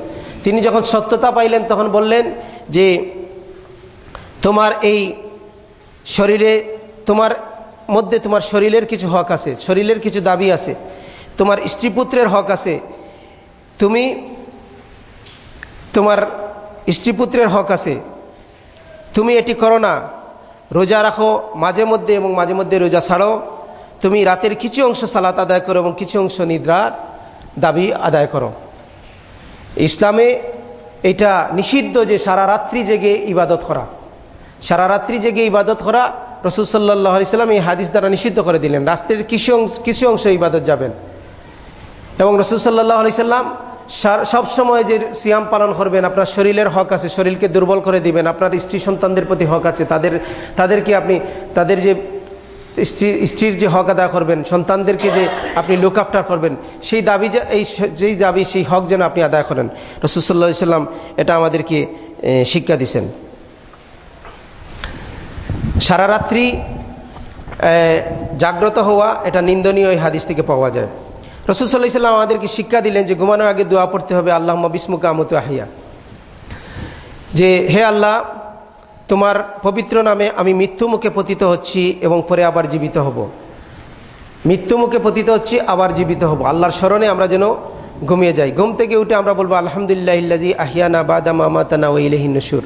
তিনি যখন সত্যতা পাইলেন, তখন বললেন যে, তোমার এই শরীরে, তোমার মধ্যে তোমার শরীরের কিছু হক আছে, শরীরের কিছু দাবি আছে। তোমার স্ত্রী পুত্রের হক আছে তুমি তোমার স্ত্রী পুত্রের হক আছে। তুমি এটি করো না। রোজা রাখো মাঝে মধ্যে এবং মাঝে মধ্যে রোজা ছাড়ো। তুমি রাতের কিছু অংশ সালাত আদায় করো এবং কিছু অংশ নিদ্রার দাবি আদায় করো। ইসলামে এটা নিষিদ্ধ যে সারা রাত্রি জেগে ইবাদত করা। সারা রাত্রি জেগে ইবাদত করা রসুল সাল্লাহ আলিয়াল্লাম এই হাদিস দ্বারা নিষিদ্ধ করে দিলেন। রাত্রের কিছু অংশ কিছু অংশ ইবাদত যাবেন। এবং রসুল সাল্লাহ আলি সাল্লাম সবসময় যে সিয়াম পালন করবেন, আপনার শরীরের হক আছে, শরীরকে দুর্বল করে দিবেন, আপনার স্ত্রী সন্তানদের প্রতি হক আছে, তাদের তাদেরকে আপনি তাদের যে স্ত্রী স্ত্রীর যে হক আদা করবেন, সন্তানদেরকে যে আপনি লুক আফটার করবেন, সেই দাবি যে এই যেই দাবি, সেই হক যেন আপনি আদায় করেন। রসুল্লাহ সাল্লাম এটা আমাদেরকে শিক্ষা দিছেন। সারা রাত্রি জাগ্রত হওয়া এটা নিন্দনীয় এই হাদিস থেকে পাওয়া যায়। ইসলাম আমাদেরকে শিক্ষা দিলেন যে ঘুমানোর আগে দোয়া পড়তে হবে আল্লাহ বিসমুকা আমত আহিয়া। যে, হে আল্লাহ, তোমার পবিত্র নামে আমি মৃত্যু মুখে পতিত হচ্ছি এবং পরে আবার জীবিত হব। মৃত্যু মুখে পতিত হচ্ছি, আবার জীবিত হব। আল্লাহর স্মরণে আমরা যেন ঘুমিয়ে যাই। ঘুম থেকে উঠে আমরা বলব, আলহামদুলিল্লাহ ইল্লাজি আহিয়ানা বাদামা মাতানা ওইলহিন নসুর।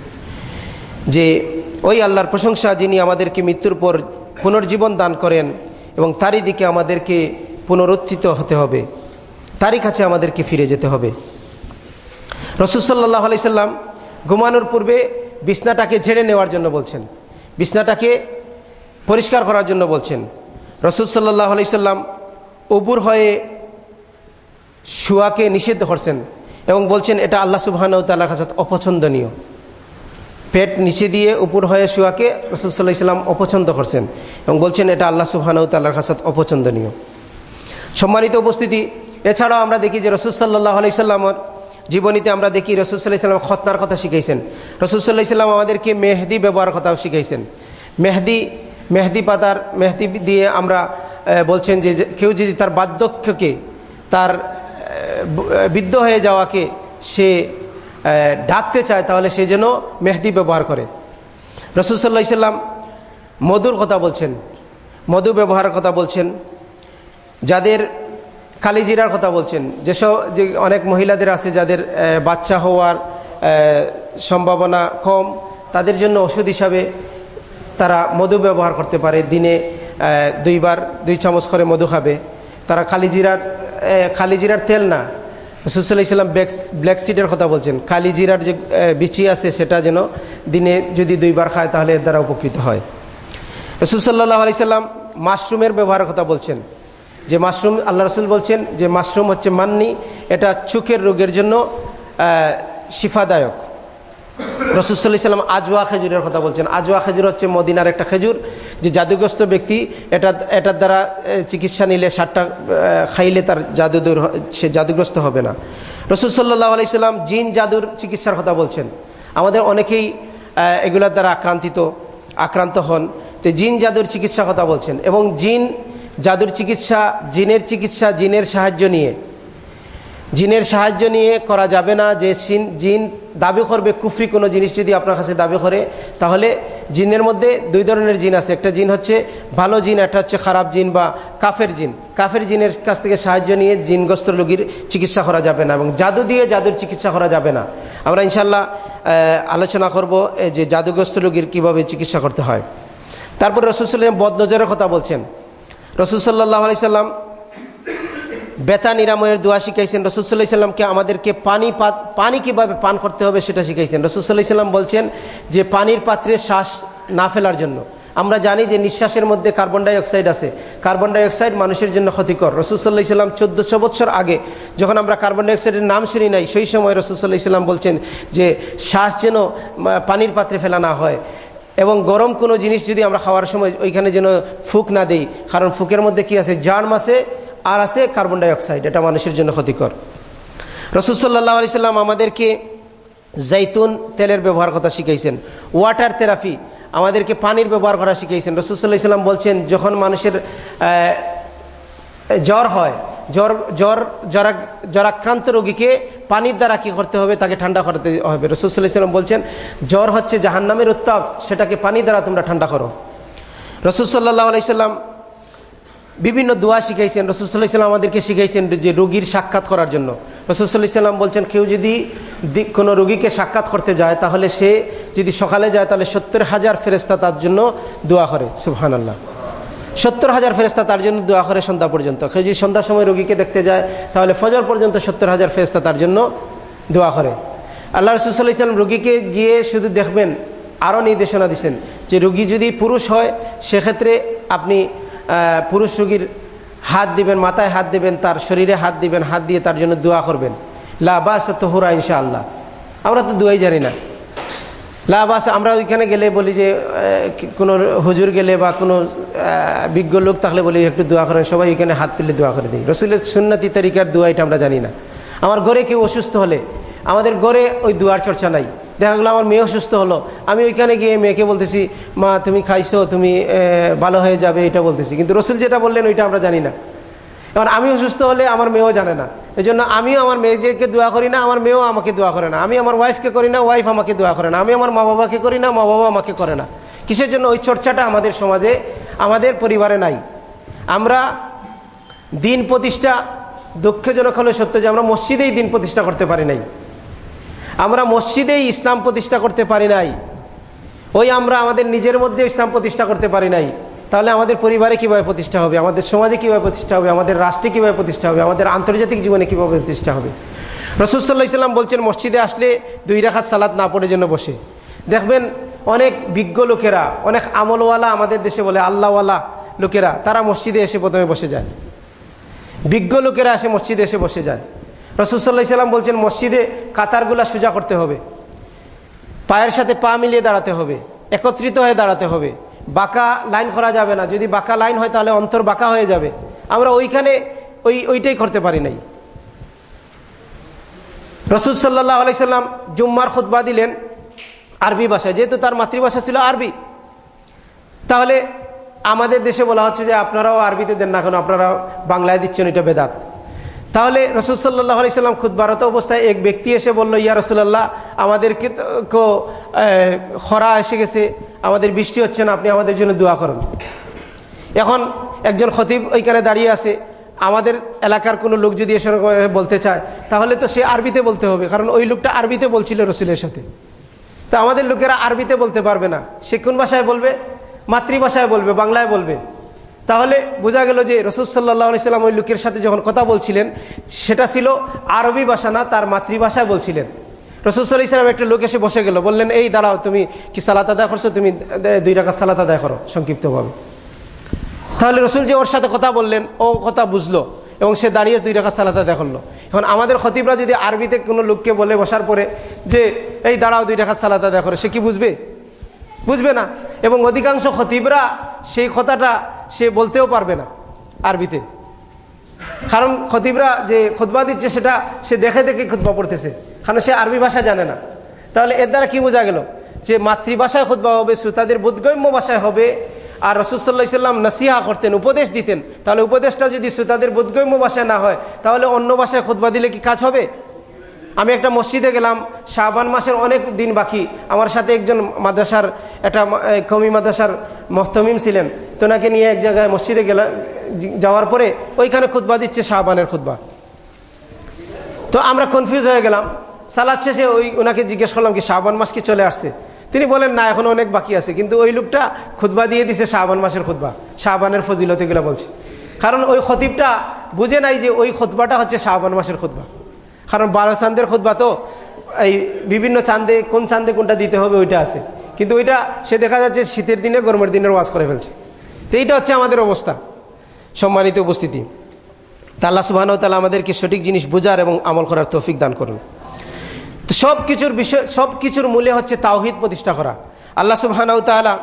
যে, ওই আল্লাহর প্রশংসা যিনি আমাদেরকে মৃত্যুর পর পুনর্জীবন দান করেন এবং তারই দিকে আমাদেরকে পুনরুত্থিত হতে হবে। তারই কাছে আমাদেরকে ফিরে যেতে হবে। রসুলসাল্লাহ আলাইসাল্লাম ঘুমানোর পূর্বে বিছনাটাকে ঝেড়ে নেওয়ার জন্য বলছেন। বিছনাটাকে পরিষ্কার করার জন্য বলছেন। রসুল সাল্লাহ উপুর হয়ে শুয়াকে নিষেধ করছেন এবং বলছেন, এটা আল্লাহ সুবাহান তাল্লাহ কাছে অপছন্দনীয়। পেট নিচে দিয়ে উপর হয়ে শুয়াকে রসুল্লাহ ইসলাম অপছন্দ করছেন এবং বলছেন, এটা আল্লাহ সুবাহানাউ তাল্লাহর কাছে অপছন্দনীয়। সম্মানিত উপস্থিতি। এছাড়াও আমরা দেখি যে রসুল সাল্লাহ আলাইসাল্লামর জীবনীতে আমরা দেখি রসুল্লাহ ইসলাম খতনার কথা শিখাইছেন। রসুল্লাহ ইসলাম আমাদেরকে মেহেদি ব্যবহার কথাও শিখাইছেন। মেহেদি মেহেদি পাতার মেহেদি দিয়ে আমরা বলছেন যে কেউ যদি তার বার্ধক্যকে, তার বিদ্ধ হয়ে যাওয়াকে সে ডাকতে চায়, তাহলে সে যেন মেহেদি ব্যবহার করে। রসুল্লাহ ইসলাম মধুর কথা বলছেন। মধু ব্যবহারের কথা বলছেন। যাদের কালিজিরার কথা বলছেন যেসব যে অনেক মহিলাদের আছে যাদের বাচ্চা হওয়ার সম্ভাবনা কম, তাদের জন্য ওষুধ হিসাবে তারা মধু ব্যবহার করতে পারে, দিনে দুইবার দুই চামচ করে মধু খাবে। তারা কালিজিরার কালিজিরার তেল না। রসুল্লাহ ইসলাম ব্ল্যাক সিডের কথা বলছেন কালিজিরার যে বিচি আছে সেটা যেন দিনে যদি দুইবার খায় তাহলে এর দ্বারা উপকৃত হয়। রসুলসাল্লাহ আলি সাল্লাম মাশরুমের ব্যবহারের কথা বলছেন। যে মাশরুম, আল্লাহ রসুল বলছেন যে মাশরুম হচ্ছে মান্নি, এটা চোখের রোগের জন্য শিফাদায়ক। রসুল্লাহ সাল্লাম আজওয়া খেজুরের কথা বলছেন। আজওয়া খেজুর হচ্ছে মদিনার একটা খেজুর, যে জাদুগ্রস্ত ব্যক্তি, এটা, এটার দ্বারা চিকিৎসা নিলে সারটা খাইলে তার জাদু দূর সে জাদুগ্রস্ত হবে না। রসুল সাল্লাহ আলাইসাল্লাম জিন জাদুর চিকিৎসার কথা বলছেন। আমাদের অনেকেই এগুলোর দ্বারা আক্রান্তিত, আক্রান্ত হন। তো জিন জাদুর চিকিৎসা কথা বলছেন এবং জিন জাদুর চিকিৎসা, জিনের চিকিৎসা, জিনের সাহায্য নিয়ে। জিনের সাহায্য নিয়ে করা যাবে না যে সিন, জিন দাবি করবে, কুফরি কোনো জিনিস যদি আপনার কাছে দাবি করে, তাহলে জিনের মধ্যে দুই ধরনের জিন আছে। একটা জিন হচ্ছে ভালো জিন, একটা হচ্ছে খারাপ জিন বা কাফের জিন। কাফের জিনের কাছ থেকে সাহায্য নিয়ে জিনগ্রস্ত রোগীর চিকিৎসা করা যাবে না এবং জাদু দিয়ে জাদুর চিকিৎসা করা যাবে না। আমরা ইনশাল্লাহ আলোচনা করব যে জাদুগ্রস্ত রোগীর কীভাবে চিকিৎসা করতে হয়। তারপর রসুল্লাম বদনজরের কথা বলছেন। রসুল সাল্লাহ আলি সাল্লাম বেতা নিরাময়ের দোয়া শিখাইছেন। রসুল্লাহ ইসলামকে আমাদেরকে পানি পানি কীভাবে পান করতে হবে সেটা শিখাইছেন। রসুল্লাহ ইসলাম বলছেন যে পানির পাত্রে শ্বাস না ফেলার জন্য। আমরা জানি যে নিঃশ্বাসের মধ্যে কার্বন ডাইঅক্সাইড আছে। কার্বন ডাইঅক্সাইড মানুষের জন্য ক্ষতিকর। রসুল্লাহ ইসলাম চোদ্দোশো বছর আগে যখন আমরা কার্বন ডাইঅক্সাইডের নাম শুনি নাই, সেই সময় রসুল্লাহ ইসলাম বলছেন যে শ্বাস যেন পানির পাত্রে ফেলা না হয়। এবং গরম কোনো জিনিস যদি আমরা খাওয়ার সময় ওইখানে যেন ফুক না দেই, কারণ ফুকের মধ্যে কি আছে? জার্ম আছে, আর আছে কার্বন ডাইঅক্সাইড, এটা মানুষের জন্য ক্ষতিকর। রসুলসাল্লাহ আলি সাল্লাম আমাদেরকে জৈতুন তেলের ব্যবহার কথা শিখাইছেন, ওয়াটার থেরাপি, আমাদেরকে পানির ব্যবহার করা শিখিয়েছেন রসুল্লাহ ইসলাম বলছেন, যখন মানুষের জ্বর হয়। জ্বর জ্বর, জ্বরা, জ্বরাক্রান্ত রোগীকে পানির দ্বারা কী করতে হবে? তাকে ঠান্ডা করতে হবে। রসুল্লাহ ইসলাম বলছেন, জ্বর হচ্ছে জাহান্নামের উত্তাপ, সেটাকে পানি দ্বারা তোমরা ঠান্ডা করো। রসুল সাল্লাহ আলাইসাল্লাম বিভিন্ন দোয়া শিখাইছেন। রসুল্লাহ ইসলাম আমাদেরকে শিখাইছেন যে রোগীর সাক্ষাৎ করার জন্য। রসুল্লাহ ইসলাম বলছেন, কেউ যদি কোনো রোগীকে সাক্ষাৎ করতে যায়, তাহলে সে যদি সকালে যায়, তাহলে সত্তর হাজার ফেরেস্তা তার জন্য দোয়া করে। সুবহান আল্লাহ সত্তর হাজার ফেরেস্তা তার জন্য দোয়া করে সন্ধ্যা পর্যন্ত। যদি সন্ধ্যার সময় রোগীকে দেখতে যায়, তাহলে ফজর পর্যন্ত সত্তর হাজার ফেরেস্তা তার জন্য দোয়া করে। আল্লাহ রসুল্লাহ ইসলাম রোগীকে গিয়ে শুধু দেখবেন, আরও নির্দেশনা দিচ্ছেন যে রুগী যদি পুরুষ হয়, সেক্ষেত্রে আপনি পুরুষ রুগীর হাত দিবেন, মাথায় হাত দিবেন, তার শরীরে হাত দিবেন, হাত দিয়ে তার জন্য দোয়া করবেন। লা বাস তোহরা ইনশা আল্লাহ আমরা তো দোয়াই জানি না। লাভাস আমরা ওইখানে গেলে বলি যে কোনো হুজুর গেলে বা কোনো বিজ্ঞ লোক থাকলে বলি, একটু দোয়া করেন। সবাই এখানে হাত তুলে দোয়া করে দিই। রসুলের সুন্নতি তরিকার দোয়া এটা আমরা জানি না। আমার ঘরে কেউ অসুস্থ হলে, আমাদের ঘরে ওই দোয়ার চর্চা নাই। দেখা গেলো আমার মেয়ে অসুস্থ হলো। আমি ওইখানে গিয়ে মেয়েকে বলতেছি, মা, তুমি খাইছো, তুমি ভালো হয়ে যাবে, এটা বলতেছি। কিন্তু রসুল যেটা বললেন, ওইটা আমরা জানি না। এবার আমি অসুস্থ হলে আমার মেয়েও জানে না। এই জন্য আমিও আমার মেয়েকে দোয়া করি না, আমার মেয়েও আমাকে দোয়া করে না। আমি আমার ওয়াইফকে করি না ওয়াইফ আমাকে দোয়া করে না। আমি আমার মা বাবাকে করি না, মা বাবা আমাকে করে না। কিসের জন্য? ওই চর্চাটা আমাদের সমাজে, আমাদের পরিবারে নাই। আমরা দিন প্রতিষ্ঠা দুঃখজনক হলে সত্য যে আমরা মসজিদেই দিন প্রতিষ্ঠা করতে পারি নাই। আমরা মসজিদেই ইসলাম প্রতিষ্ঠা করতে পারি নাই। ওই আমরা আমাদের নিজের মধ্যে ইসলাম প্রতিষ্ঠা করতে পারি নাই। তাহলে আমাদের পরিবারে কীভাবে প্রতিষ্ঠা হবে? আমাদের সমাজে কীভাবে প্রতিষ্ঠা হবে? আমাদের রাষ্ট্রে কীভাবে প্রতিষ্ঠা হবে? আমাদের আন্তর্জাতিক জীবনে কীভাবে প্রতিষ্ঠা হবে? রসুলসাল্লাহ ইসলাম বলছেন, মসজিদে আসলে দুই রাখাত সালাদ না পড়ে জন্য বসে। দেখবেন অনেক বিজ্ঞ লোকেরা, অনেক আমলওয়ালা আমাদের দেশে বলে আল্লাহওয়ালা লোকেরা, তারা মসজিদে এসে প্রথমে বসে যায়। বিজ্ঞ লোকেরা এসে মসজিদে এসে বসে যায়। রসুলসাল্লাহ ইসলাম বলছেন, মসজিদে কাতারগুলা সোজা করতে হবে। পায়ের সাথে পা মিলিয়ে দাঁড়াতে হবে। একত্রিত হয়ে দাঁড়াতে হবে। বাঁকা লাইন করা যাবে না। যদি বাঁকা লাইন হয় তাহলে অন্তর বাঁকা হয়ে যাবে। আমরা ওইখানে ওই, ওইটাই করতে পারি নাই। রসুল সাল্লাহ আলাইসাল্লাম জুম্মার খুতবা দিলেন আরবি ভাষায়। যেহেতু তার মাতৃভাষা ছিল আরবি। তাহলে আমাদের দেশে বলা হচ্ছে যে, আপনারাও আরবিতে দেন না কেন? আপনারা বাংলায় দিচ্ছেন, এটা বেদাত। তাহলে রসুল সাল্লাহ আলি সাল্লাম খুদ্বারত অবস্থায় এক ব্যক্তি এসে বলল, ইয়া রসুল্লাহ আমাদেরকে তো খরা এসে গেছে, আমাদের বৃষ্টি হচ্ছে না, আপনি আমাদের জন্য দোয়া করুন। এখন একজন খতিব ওইখানে দাঁড়িয়ে আছে, আমাদের এলাকার কোনো লোক যদি এসে বলতে চায়, তাহলে তো সে আরবিতে বলতে হবে, কারণ ওই লোকটা আরবিতে বলছিল রসুলের সাথে। তা আমাদের লোকেরা আরবিতে বলতে পারবে না। সে কোন ভাষায় বলবে? মাতৃভাষায় বলবে, বাংলায় বলবে। তাহলে বোঝা গেল যে রসুল সাল্লাহ সাল্লাম ওই লোকের সাথে যখন কথা বলছিলেন, সেটা ছিল আরবি ভাষা না, তার মাতৃভাষায় বলছিলেন। রসুল সাল্লাহ ইসলাম একটা লোক এসে বসে গেল, বললেন, এই দাঁড়াও, তুমি কি সালাত আদায় করছ? তুমি দুই টাকা সালাত আদায় করো সংক্ষিপ্তভাবে। তাহলে রসুল যে ওর সাথে কথা বললেন, ও কথা বুঝলো এবং সে দাঁড়িয়ে দুই টাকা সালাতা দেখল এখন আমাদের খতিবরা যদি আরবিতে কোনো লোককে বলে বসার পরে যে, এই দাঁড়াও, দুই টাকা সালাতা দেখো সে কি বুঝবে? বুঝবে না? এবং অধিকাংশ খতিবরা সেই কথাটা সে বলতেও পারবে না আরবিতে। কারণ খতিবরা যে খুতবা দিচ্ছে সেটা সে দেখে দেখে খুতবা পড়তেছে। কারণ সে আরবি ভাষা জানে না। তাহলে এর দ্বারা কি বোঝা গেল? যে মাতৃভাষায় খুতবা হবে, শ্রোতাদের বোধগম্য ভাষায় হবে, আর রসুল্লাহ সাল্লাম নাসিহা করতেন, উপদেশ দিতেন, তাহলে উপদেশটা যদি শ্রোতাদের বোধগম্য ভাষায় না হয়, তাহলে অন্য ভাষায় খুতবা দিলে কি কাজ হবে? আমি একটা মসজিদে গেলাম শাহবান মাসের অনেক দিন বাকি। আমার সাথে একজন মাদ্রাসার, একটা কমি মাদ্রাসার মহতমিম ছিলেন। তো ওনাকে নিয়ে এক জায়গায় মসজিদে গেলাম যাওয়ার পরে ওইখানে খুতবা দিচ্ছে শাহবানের খুতবা। তো আমরা কনফিউজ হয়ে গেলাম। সালাদ শেষে ওই ওনাকে জিজ্ঞেস করলাম কি শাহবান মাস কি চলে আসছে? তিনি বলেন, না, এখন অনেক বাকি আছে। কিন্তু ওই লোকটা খুতবা দিয়ে দিছে শাহবান মাসের খুতবা। শাহবানের ফজিলত এগুলো বলছে। কারণ ওই খতিবটা বুঝে নাই যে ওই খুতবাটা হচ্ছে শাহবান মাসের খুতবা। কারণ বারো চান্দের খুতবা তো, এই বিভিন্ন চান্দে কোন চান্দে কোনটা দিতে হবে ওইটা আছে। কিন্তু ওইটা, সে দেখা যাচ্ছে শীতের দিনে, গরমের দিনের ওয়াজ করে ফেলছে। তো এইটা হচ্ছে আমাদের অবস্থা, সম্মানিত উপস্থিতি। তা আল্লাহ সুবাহ তালা আমাদেরকে সঠিক জিনিস বোঝার এবং আমল করার তৌফিক দান করুন। তো সব কিছুর বিষয় সব কিছুর মূলে হচ্ছে তাওহিদ প্রতিষ্ঠা করা। আল্লাহ সুবাহ তালা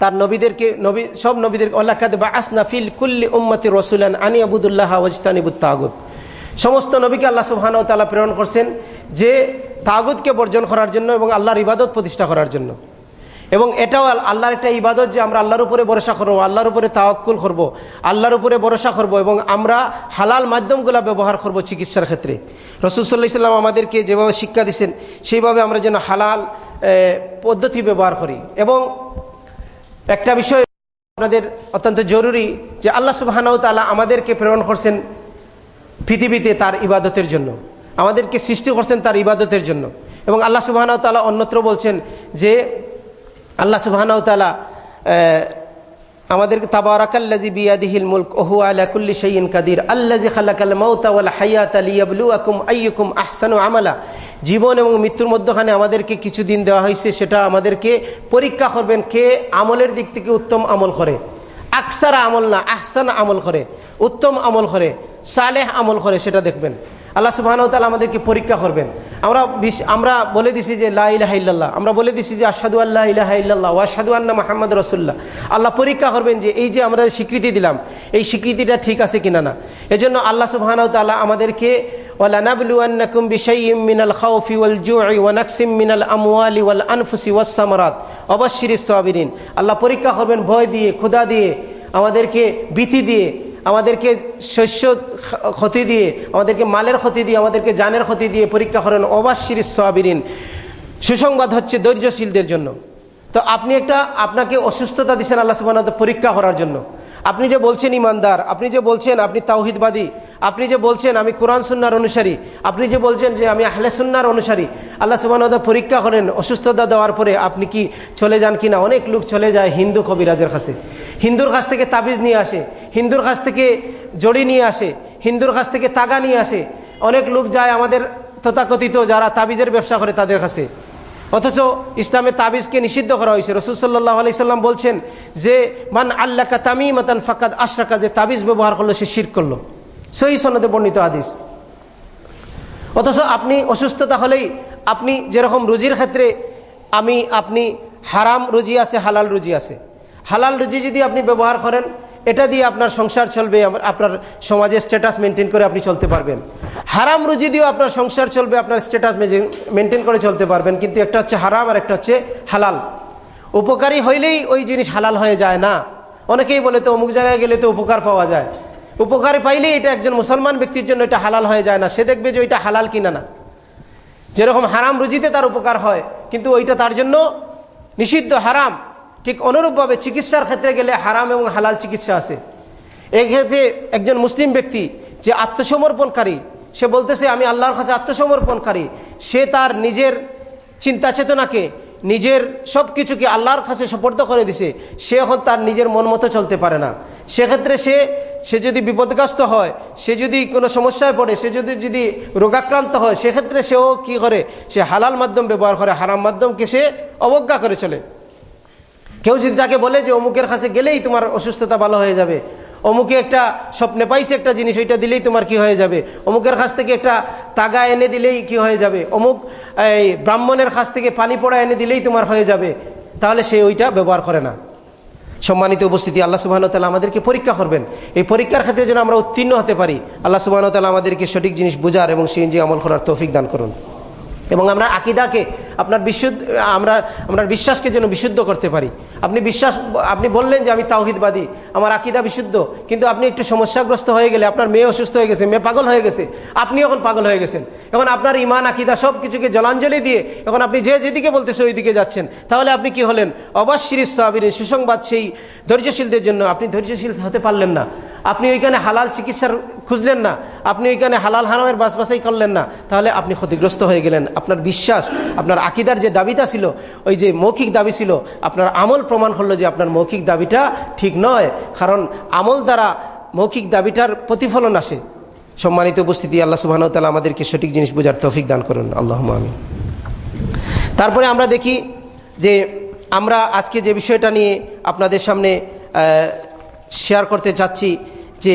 তার নবীদেরকে, নবী, সব নবীদেরকে আল্লাহ কাদ বা আসনা ফিল কুল্লি উম্মতি রসুলান আনি আবুদুল্লাহ ওয়াজতানিবুত তাগুদ সমস্ত নবীকে আল্লাহ সুবাহ তালা প্রেরণ করছেন যে তাগুদকে বর্জন করার জন্য এবং আল্লাহর ইবাদত প্রতিষ্ঠা করার জন্য। এবং এটাও আল্লাহর একটা ইবাদত যে আমরা আল্লাহর উপরে ভরসা করব, আল্লাহর উপরে তাওয়াক্কুল করব, আল্লাহর উপরে ভরসা করব এবং আমরা হালাল মাধ্যমগুলো ব্যবহার করব চিকিৎসার ক্ষেত্রে। রসুলসাল্লাহ ইসলাম আমাদেরকে যেভাবে শিক্ষা দিচ্ছেন সেইভাবে আমরা যেন হালাল পদ্ধতি ব্যবহার করি। এবং একটা বিষয় আপনাদের অত্যন্ত জরুরি যে আল্লাহ সুবাহানাউ তালা আমাদেরকে প্রেরণ করছেন পৃথিবীতে তার ইবাদতের জন্য। আমাদেরকে সৃষ্টি করছেন তার ইবাদতের জন্য। এবং আল্লাহ সুবাহানাউ তালা অন্যত্র বলছেন যে, আল্লাহ সুবাহানাউ তালা আমাদের তাবারাকাল্লাজি বিয়াদিহিল মুলক, ওহু আলা কুল্লি শাইইন কাদির আল্লাজি খালাকাল মাউতা ওয়াল হায়াত লিয়াবলুয়াকুম আইয়ুকুম আহসানু আমালা। জীবন এবং মৃত্যুর মধ্যখানে আমাদেরকে কিছু দিন দেওয়া হয়েছে, সেটা আমাদেরকে পরীক্ষা করবেন কে আমলের দিক থেকে উত্তম আমল করে। আকসারা আমল না আহসান আমল করে উত্তম আমল করে সালেহ আমল করে সেটা দেখবেন। আল্লাহ সুবাহানতাল আমাদেরকে পরীক্ষা করবেন আমরা আমরা বলে দিছি যে লাহ ইল্লাল্লাহ আমরা বলে দিছি যে আসাদু আল্লাহ ইলাহা ইল্লাল্লাহ ওয়াসাদু আন্না মাহমদ রসুল্লাহ আল্লাহ পরীক্ষা করবেন যে এই যে আমরা স্বীকৃতি দিলাম এই স্বীকৃতিটা ঠিক আছে কিনা না এজন্য আল্লাহ সুবাহানতাল্লাহ আমাদেরকে ولنبلونكم بشيء من الخوف والجوع ونقص من الأموال والأنفس والثمرات অবশ্যই الصابرين আল্লাহ পরীক্ষা করবেন ভয় দিয়ে ক্ষুধা দিয়ে আমাদেরকে ভীতি দিয়ে আমাদেরকে শস্য ক্ষতি দিয়ে, আমাদেরকে মালের ক্ষতি দিয়ে, আমাদেরকে জানের ক্ষতি দিয়ে পরীক্ষা করেন অবাশির সোয়াবিরিন সুসংবাদ হচ্ছে ধৈর্যশীলদের জন্য। তো আপনি একটা আপনাকে অসুস্থতা দিচ্ছেন আল্লাহ সুবাহ পরীক্ষা করার জন্য। আপনি যে বলছেন ইমানদার, আপনি যে বলছেন আপনি তাওহিদবাদী, আপনি যে বলছেন আমি কোরআন সুন্নার অনুসারী, আপনি যে বলছেন যে আমি আহলে সুন্নার অনুসারী, আল্লাহ সুবাহ পরীক্ষা করেন অসুস্থতা দেওয়ার পরে আপনি কি চলে যান কিনা? অনেক লোক চলে যায় হিন্দু কবিরাজের কাছে। হিন্দুর কাছ থেকে তাবিজ নিয়ে আসে, হিন্দুর কাছ থেকে জড়ি নিয়ে আসে, হিন্দুর কাছ থেকে তাগা নিয়ে আসে। অনেক লোক যায় আমাদের তথাকথিত যারা তাবিজের ব্যবসা করে তাদের কাছে। অথচ ইসলামে তাবিজকে নিষিদ্ধ করা হয়েছে। রসুলসাল্লাহ আলাইসাল্লাম বলছেন যে, মান আল্লাহ তামি মাতান ফাকাদ আশরাকা যে তাবিজ ব্যবহার করল, সে শির করল। সেই সনদে বর্ণিত আদিস অথচ আপনি অসুস্থতা হলেই আপনি যেরকম রুজির ক্ষেত্রে আমি, আপনি হারাম রুজি আছে, হালাল রুজি আছে। হালাল রুজি যদি আপনি ব্যবহার করেন এটা দিয়ে আপনার সংসার চলবে আপনার সমাজে স্ট্যাটাস মেনটেন করে আপনি চলতে পারবেন। হারাম রুজি দিয়েও আপনার সংসার চলবে, আপনার স্ট্যাটাস মেনটেন করে চলতে পারবেন, কিন্তু একটা হচ্ছে হারাম আর একটা হচ্ছে হালাল। উপকারী হইলেই ওই জিনিস হালাল হয়ে যায় না। অনেকেই বলে তো অমুক জায়গায় গেলে তো উপকার পাওয়া যায়। উপকারী পাইলেই এটা একজন মুসলমান ব্যক্তির জন্য এটা হালাল হয়ে যায় না, সে দেখবে যে ওইটা হালাল কিনা না। যেরকম হারাম রুজিতে তার উপকার হয়, কিন্তু ওইটা তার জন্য নিষিদ্ধ, হারাম। ঠিক অনুরূপভাবে চিকিৎসার ক্ষেত্রে গেলে হারাম এবং হালাল চিকিৎসা আছে। এক্ষেত্রে একজন মুসলিম ব্যক্তি যে আত্মসমর্পণকারী, সে বলতেছে, আমি আল্লাহর কাছে আত্মসমর্পণকারী। সে তার নিজের চিন্তা চেতনাকে, নিজের সব কিছুকে আল্লাহর কাছে সপর্দ করে দিছে। সে এখন তার নিজের মন মতো চলতে পারে না। সেক্ষেত্রে সে সে যদি বিপদগ্রস্ত হয়, সে যদি কোনো সমস্যায় পড়ে, সে যদি যদি রোগাক্রান্ত হয়, সেক্ষেত্রে সেও কি করে? সে হালাল মাধ্যম ব্যবহার করে, হারাম মাধ্যমকে সে অবজ্ঞা করে চলে। কেউ যদি তাকে বলে যে অমুকের কাছে গেলেই তোমার অসুস্থতা ভালো হয়ে যাবে, অমুকে একটা স্বপ্নে পাইছে একটা জিনিস, ওইটা দিলেই তোমার কি হয়ে যাবে, অমুকের কাছ থেকে একটা তাগা এনে দিলেই কি হয়ে যাবে, অমুক, এই ব্রাহ্মণের কাছ থেকে পানি পড়া এনে দিলেই তোমার হয়ে যাবে, তাহলে সে ওইটা ব্যবহার করে না। সম্মানিত উপস্থিতি, আল্লাহ সুবাহ তালা আমাদেরকে পরীক্ষা করবেন। এই পরীক্ষার ক্ষেত্রে যেন আমরা উত্তীর্ণ হতে পারি। আল্লাহ সুবাহ তালা আমাদেরকে সঠিক জিনিস বোঝার এবং সেই আমল করার তৌফিক দান করুন। এবং আমরা আকিদাকে আপনার বিশুদ্ধ, আমরা আমরা বিশ্বাসকে যেন বিশুদ্ধ করতে পারি। আপনি বিশ্বাস, আপনি বললেন যে আমি তাওহিদবাদী, আমার আকিদা বিশুদ্ধ, কিন্তু আপনি একটু সমস্যাগ্রস্ত হয়ে গেলে, আপনার মেয়ে অসুস্থ হয়ে গেছে, মেয়ে পাগল হয়ে গেছে আপনি এখন পাগল হয়ে গেছেন। এখন আপনার ইমান আকিদা সব কিছুকে জলাঞ্জলি দিয়ে, এখন আপনি যে যেদিকে বলতেছে ওই দিকে যাচ্ছেন। তাহলে আপনি কি হলেন? অবাশির সাহাবিনের সুসংবাদ সেই ধৈর্যশীলদের জন্য আপনি ধৈর্যশীল হতে পারলেন না। আপনি ওইখানে হালাল চিকিৎসার খুঁজলেন না। আপনি ওইখানে হালাল হারামের বাসবাসাই করলেন না। তাহলে আপনি ক্ষতিগ্রস্ত হয়ে গেলেন। আপনার বিশ্বাস, আপনার আকিদার যে দাবিটা ছিল, ওই যে মৌখিক দাবি ছিল, আপনার আমল প্রমাণ করল যে আপনার মৌখিক দাবিটা ঠিক নয়। কারণ আমল দ্বারা মৌখিক দাবিটার প্রতিফলন আসে। সম্মানিত উপস্থিতি, আল্লাহ সুবাহ তালা আমাদেরকে সঠিক জিনিস বোঝার তৌফিক দান করুন। আল্লাহ আমি তারপরে আমরা দেখি যে আমরা আজকে যে বিষয়টা নিয়ে আপনাদের সামনে শেয়ার করতে চাচ্ছি যে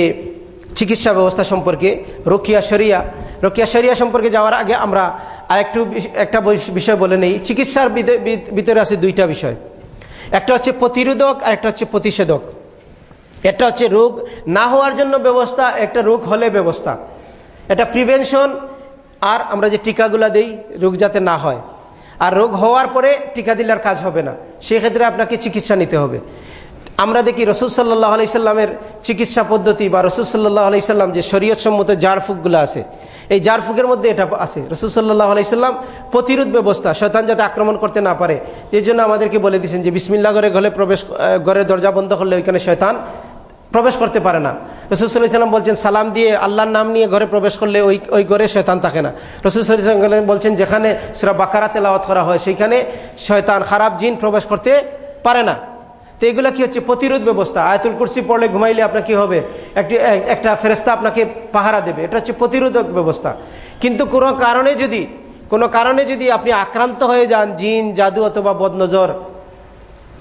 চিকিৎসা ব্যবস্থা সম্পর্কে, রকিয়া শরিয়া। রকিয়া শরিয়া সম্পর্কে যাওয়ার আগে আমরা আরেকটু একটা বিষয় বলে নেই। চিকিৎসার ভিতরে আছে দুইটা বিষয়। একটা হচ্ছে প্রতিরোধক আর একটা হচ্ছে প্রতিষেধক। একটা হচ্ছে রোগ না হওয়ার জন্য ব্যবস্থা, একটা রোগ হলে ব্যবস্থা। এটা প্রিভেনশন আর আমরা যে টিকাগুলো দেই, রোগ যাতে না হয়। আর রোগ হওয়ার পরে টিকা দিলে আর কাজ হবে না। সেক্ষেত্রে আপনাকে চিকিৎসা নিতে হবে। আমরা দেখি রসুল সাল্লাহ আলাইসাল্লামের চিকিৎসা পদ্ধতি বা রসুল সাল্লাহ আলাইসাল্লাম যে শরীয়তসম্মত জারফুকগুলো আছে, এই জারফুকের মধ্যে এটা আছে। রসুল সাল্লাহ আলাইসাল্লাম প্রতিরোধ ব্যবস্থা, শয়তান যাতে আক্রমণ করতে না পারে, এই জন্য আমাদেরকে বলে দিয়েছেন যে বিসমিল্লা ঘরে ঘরে প্রবেশ ঘরের দরজা বন্ধ করলে ওইখানে শয়তান প্রবেশ করতে পারে না। রসুল্লাহাম বলছেন, সালাম দিয়ে আল্লাহর নাম নিয়ে ঘরে প্রবেশ করলে ওই ওই ঘরে শয়তান থাকে না। রসুল্লাহাম বলছেন, যেখানে সেটা বাকারা তেলাওয়াত করা হয়, সেইখানে শয়তান খারাপ জিন প্রবেশ করতে পারে না। তো এগুলো কি হচ্ছে? প্রতিরোধ ব্যবস্থা। আয়তুল কুরসি পড়লে ঘুমাইলে আপনার কি হবে? একটি একটা ফেরস্তা আপনাকে পাহারা দেবে। এটা হচ্ছে প্রতিরোধক ব্যবস্থা। কিন্তু কোনো কারণে যদি, কোনো কারণে যদি আপনি আক্রান্ত হয়ে যান, জিন, জাদু অথবা বদনজর,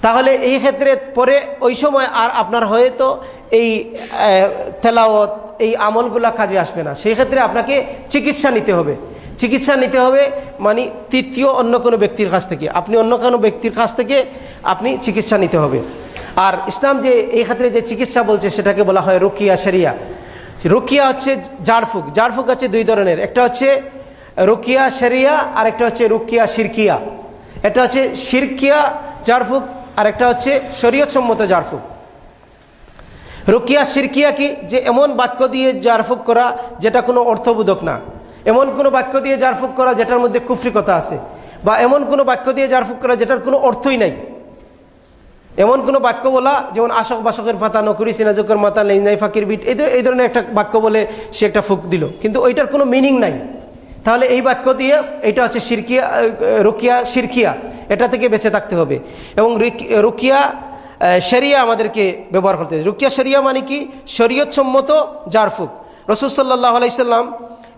তাহলে এই ক্ষেত্রে পরে ওই সময় আর আপনার হয়তো এই তেলাওত এই আমলগুলা কাজে আসবে না। সেই ক্ষেত্রে আপনাকে চিকিৎসা নিতে হবে। চিকিৎসা নিতে হবে মানে তৃতীয় অন্য কোনো ব্যক্তির কাছ থেকে। আপনি অন্য কোনো ব্যক্তির কাছ থেকে আপনি চিকিৎসা নিতে হবে। আর ইসলাম যে, এই ক্ষেত্রে যে চিকিৎসা বলছে, সেটাকে বলা হয় রুকিয়া সেরিয়া রুকিয়া হচ্ছে জারফুক। জারফুক আছে দুই ধরনের। একটা হচ্ছে রুকিয়া সেরিয়া আর একটা হচ্ছে রুকিয়া সিরকিয়া এটা হচ্ছে সিরকিয়া জারফুক, আর একটা হচ্ছে শরীয়তসম্মত জারফুক। রুকিয়া সিরকিয়া কি? যে এমন বাক্য দিয়ে জারফুক করা, যেটা কোনো অর্থবোধক না। এমন কোনো বাক্য দিয়ে জারফুক করা যেটার মধ্যে কুফরিকতা আছে, বা এমন কোনো বাক্য দিয়ে জারফুক করা যেটার কোনো অর্থই নাই। এমন কোনো বাক্য বলা, যেমন আশক বাসকের ফাতা নকরি সিনাজকের মাতা নেই ফাকির বিট এই এই ধরনের একটা বাক্য বলে সে একটা ফুক দিল। কিন্তু ওইটার কোনো মিনিং নাই। তাহলে এই বাক্য দিয়ে এটা হচ্ছে সিরকিয়া রুকিয়া, সিরকিয়া। এটা থেকে বেঁচে থাকতে হবে। এবং রুকিয়া শরিয়া আমাদেরকে ব্যবহার করতে হবে। রুকিয়া, শরিয়া মানে কি? শরীয়তসম্মত জারফুক। রসুল সাল্লাহ আলাইসাল্লাম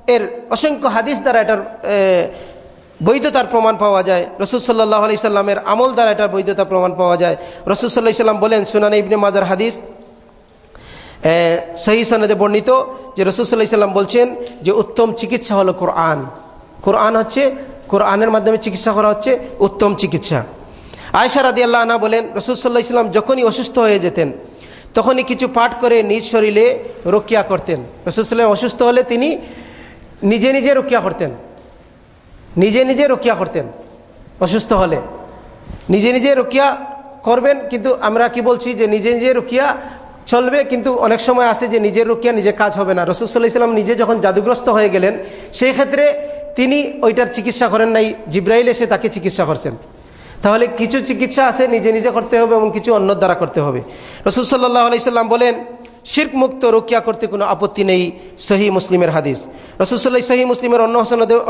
এর অসংখ্য হাদিস দ্বারা এটার বৈধতার প্রমাণ পাওয়া যায়। রসুল সাল্লাহ আলি সাল্লামের আমল দ্বারা এটার বৈধতা প্রমাণ পাওয়া যায়। রসুল সাল্লাহ সাল্লাম বলেন, সুনান ইবনে মাজার হাদিস সহি সনদে বর্ণিত যে রসুল সাল্লাহ সাল্লাম বলছেন যে উত্তম চিকিৎসা হলো কোরআন। কোরআন হচ্ছে, কোরআনের মাধ্যমে চিকিৎসা করা হচ্ছে উত্তম চিকিৎসা। আয়সা রাদি আল্লাহ আনা বলেন, রসুল সাল্লাহ সাল্লাম যখনই অসুস্থ হয়ে যেতেন, তখনই কিছু পাঠ করে নিজ শরীরে রক্ষিয়া করতেন। রসুল সাল্লাম অসুস্থ হলে তিনি নিজে নিজে রক্ষিয়া করতেন। নিজে নিজে রক্ষিয়া করতেন। অসুস্থ হলে। নিজে নিজে রক্ষিয়া করবেন, কিন্তু আমরা কি বলছি যে নিজে নিজে রক্ষিয়া চলবে, কিন্তু অনেক সময় আসে যে নিজের রক্ষিয়া নিজে কাজ হবে না। রসুল্লাহ ইসলাম নিজে যখন জাদুগ্রস্ত হয়ে গেলেন, সেই ক্ষেত্রে তিনি ওইটার চিকিৎসা করেন নাই, জিব্রাইল এসে তাকে চিকিৎসা করছেন। তাহলে কিছু চিকিৎসা আছে, নিজে নিজে করতে হবে এবং কিছু অন্য দ্বারা করতে হবে। রসুল সাল্লাহ আলাইসাল্লাম বলেন শির্ক মুক্ত রক্ষা করতে কোনো আপত্তি নেই সহি মুসলিমের হাদিস। রসুল্লাহ সহি মুসলিমের অন্য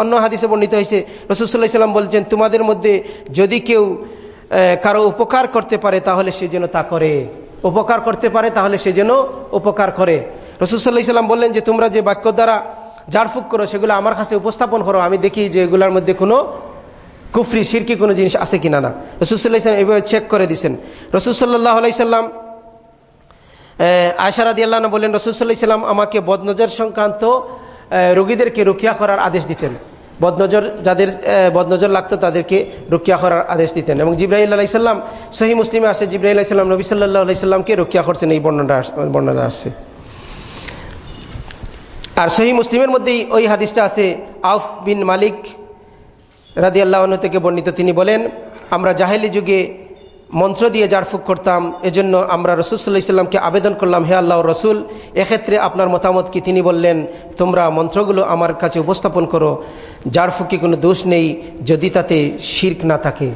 অন্য হাদিসে বর্ণিত হয়েছে রসুল্লাহ সাল্লাম বলছেন, তোমাদের মধ্যে যদি কেউ কারও উপকার করতে পারে, তাহলে সে যেন তা করে। উপকার করতে পারে, তাহলে সে যেন উপকার করে। রসুল্লাহ সাল্লাম বললেন যে, তোমরা যে বাক্য দ্বারা জারফুক করো, সেগুলো আমার কাছে উপস্থাপন করো। আমি দেখি যে এগুলোর মধ্যে কোনো কুফরি সিরকি কোনো জিনিস আছে কিনা না। রসুল্লাহ ইসলাম এভাবে চেক করে দিছেন। রসুল্লাহ আলাইসাল্লাম আয়সারাদি আল্লাহ বললেন রসুল্লাহ ইসলাম আমাকে বদনজর সংক্রান্ত রোগীদেরকে রুকিয়া করার আদেশ দিতেন। বদনজর যাদের বদনজর লাগতো তাদেরকে রুকিয়া করার আদেশ দিতেন। এবং জিব্রাহিল আলাইসাল্লাম সহি মুসলিমে আসে জিব্রাহিল আলাইসাল্লাম নবী সাল্লাহ আলাইসাল্লামকে রুকিয়া করছেন, এই বর্ণনা বর্ণনা আসছে। আর সহি মুসলিমের মধ্যেই ওই হাদিসটা আছে, আউফ বিন মালিক রাদি আল্লাহ থেকে বর্ণিত। তিনি বলেন, আমরা জাহেলি যুগে মন্ত্র দিয়ে জারফুক করতাম, এজন্য আমরা রসুল্লাহ ইসলামকে আবেদন করলাম, হে আল্লাহ রসুল, এক্ষেত্রে আপনার মতামত কি? তিনি বললেন, তোমরা মন্ত্রগুলো আমার কাছে উপস্থাপন করো। জারফুকে কোনো দোষ নেই যদি তাতে শির্ক না থাকে।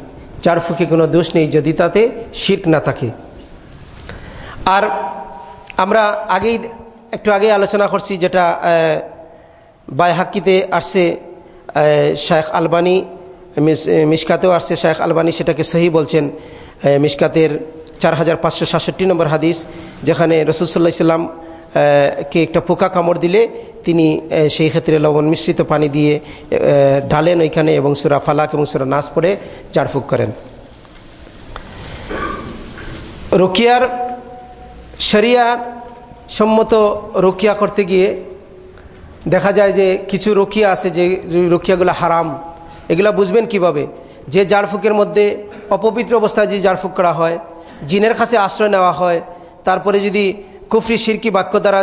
জারফুকে কোনো দোষ নেই যদি তাতে শির্ক না থাকে। আর আমরা আগেই, একটু আগে আলোচনা করছি যেটা বায়হাক্কিতে আসছে শেখ আলবানি মিসকাতেও আসছে শেখ আলবানি সেটাকে সহি বলছেন। মিসকাতের চার হাজার পাঁচশো সাতষট্টি নম্বর হাদিস, যেখানে রসুল্লাহ ইসলাম কে একটা পোকা কামড় দিলে তিনি সেই ক্ষেত্রে লবণ মিশ্রিত পানি দিয়ে ঢালেন ওইখানে এবং সুরা ফালাক এবং সুরা নাচ পরে চারফুক করেন। রুকিয়ার শরিয়ার সম্মত রুকিয়া করতে গিয়ে দেখা যায় যে কিছু রুকিয়া আছে যে রুকিয়াগুলো হারাম, এগুলা বুঝবেন কীভাবে? যে জারফুকের মধ্যে অপবিত্র অবস্থায় যদি জারফুক করা হয়, জিনের কাছে আশ্রয় নেওয়া হয়, তারপরে যদি কুফরি সিরকি বাক্য দ্বারা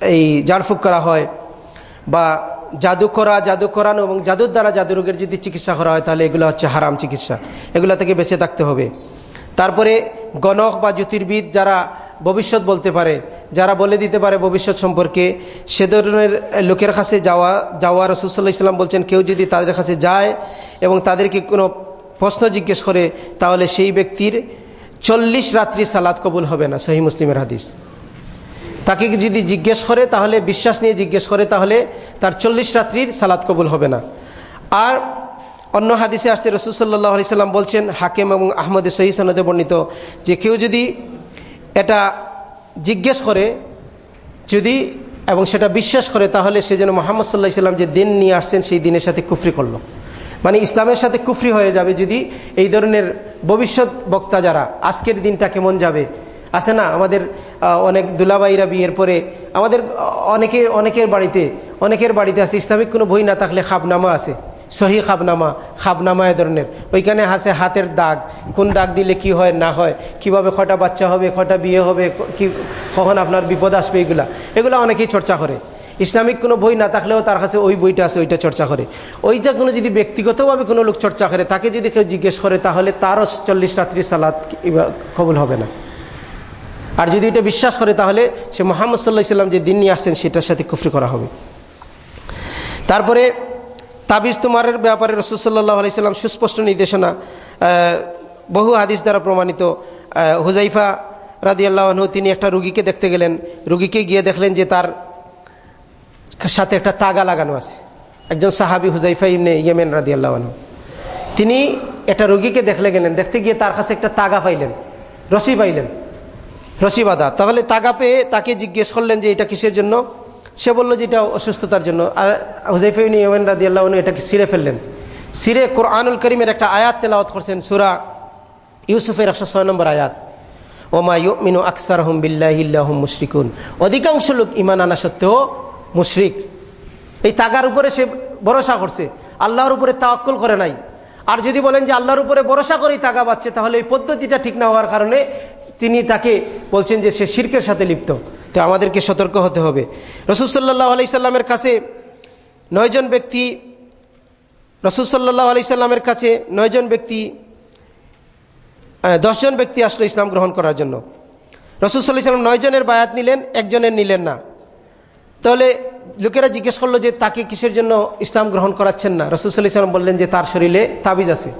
এই জারফুক করা হয়, বা জাদু করা, জাদু করানো এবং জাদুর দ্বারা জাদু রোগের যদি চিকিৎসা করা হয়, তাহলে এগুলো হচ্ছে হারাম চিকিৎসা। এগুলো থেকে বেঁচে থাকতে হবে। তারপরে গণক বা জ্যোতির্বিদ যারা ভবিষ্যৎ বলতে পারে, যারা বলে দিতে পারে ভবিষ্যৎ সম্পর্কে, সে ধরনের লোকের কাছে যাওয়া যাওয়া রসুল্লাহ ইসলাম বলছেন, কেউ যদি তাদের কাছে যায় এবং তাদেরকে কোনো প্রশ্ন জিজ্ঞেস করে, তাহলে সেই ব্যক্তির চল্লিশ রাত্রি সালাদ কবুল হবে না, সহি মুসলিমের হাদিস। তাকে যদি জিজ্ঞেস করে, তাহলে বিশ্বাস নিয়ে জিজ্ঞেস করে, তাহলে তার চল্লিশ রাত্রির সালাদ কবুল হবে না। আর অন্য হাদিসে আসছে রসুলসাল্লাহ আলি সাল্লাম বলছেন, হাকিম এবং আহমদে সহি সনদে বর্ণিত যে কেউ যদি এটা জিজ্ঞেস করে, যদি, এবং সেটা বিশ্বাস করে, তাহলে সে যেন মোহাম্মদ সাল্লাহ সাল্লাম যে দিন নিয়ে আসছেন, সেই দিনের সাথে কুফরি করল। মানে ইসলামের সাথে কুফরি হয়ে যাবে যদি এই ধরনের ভবিষ্যৎ বক্তা যারা, আজকের দিনটা কেমন যাবে? আছে না? আমাদের অনেক দুলাবাইরা বিয়ের পরে, আমাদের অনেকের অনেকের বাড়িতে অনেকের বাড়িতে আছে, ইসলামিক কোনো বই না থাকলে খাবনামা আছে। সহি খাবনামা খাবনামা এ ধরনের। ওইখানে হাসে হাতের দাগ। কোন দাগ দিলে কি হয়, না হয়? কীভাবে কটা বাচ্চা হবে, কটা বিয়ে হবে, কি, কখন আপনার বিপদ আসবে এগুলা। এগুলো অনেকেই চর্চা করে। ইসলামিক কোনো বই না থাকলেও তার কাছে ওই বইটা আছে, ওইটা চর্চা করে। ওইটা কোনো যদি ব্যক্তিগতভাবে কোনো লোক চর্চা করে, তাকে যদি কেউ জিজ্ঞেস করে, তাহলে তারও চল্লিশ রাত্রি সালাদ কবুল হবে না। আর যদি এটা বিশ্বাস করে, তাহলে সে মোহাম্মদ সাল্লাহ ইসলাম যে দিন নিয়ে আসছেন, সেটার সাথে কুফরি করা হবে। তারপরে তাবিজ তোমারের ব্যাপারে রসুলসাল্লাহ আলাইসাল্লাম সুস্পষ্ট নির্দেশনা বহু হাদিস দ্বারা প্রমাণিত। হুজাইফা রাদি আল্লাহনু তিনি একটা রুগীকে দেখতে গেলেন। রুগীকে গিয়ে দেখলেন যে তার সাথে একটা তাগা লাগানো আছে। একজন সাহাবি হুজাইফা ইমনে ইয়েমেন রাদি আল্লাহনু তিনি একটা রুগীকে দেখলে গেলেন, দেখতে গিয়ে তার কাছে একটা তাগা পাইলেন, রশি পাইলেন, রশি তাহলে তাগা পেয়ে তাকে জিজ্ঞেস করলেন যে এটা কিসের জন্য? সে বলল যে এটা অসুস্থতার জন্য। আর হুজাইফিন ইয়েমেন রাদি আল্লাহ এটাকে সিরে ফেললেন? সিরে কোরআনুল করিমের একটা আয়াত তেলাওয়াত করছেন সুরা ইউসুফের একশো ছয় নম্বর আয়াত। ওমা ইউমিনু আকসার হম বিল্লাহ মুশরিকুন। অধিকাংশ লোক ইমান আনা সত্ত্বেও মুশরিক। এই তাগার উপরে সে ভরসা করছে। আল্লাহর উপরে তাওয়াক্কুল করে নাই। আর যদি বলেন যে আল্লাহর উপরে ভরসা করেই তাগা পাচ্ছে তাহলে এই পদ্ধতিটা ঠিক না হওয়ার কারণে তিনি তাকে বলছেন যে সে শির্কের সাথে লিপ্ত। তো আমাদেরকে সতর্ক হতে হবে। রসুলসাল্লাহ আলাইসাল্লামের কাছে নয়জন ব্যক্তি রসুলসাল্লাহ আলাইসাল্লামের কাছে নয়জন ব্যক্তি দশজন ব্যক্তি আসলো ইসলাম গ্রহণ করার জন্য। রসুলসাল্লাহ ইসলাম নয়জনের বায়াত নিলেন, একজনের নিলেন না। তাহলে লোকেরা জিজ্ঞেস করল যে তাকে কিসের জন্য ইসলাম গ্রহণ করাচ্ছেন না? রসুল্লাহ ইসলাম বললেন যে তার শরীরে তাবিজ আছে।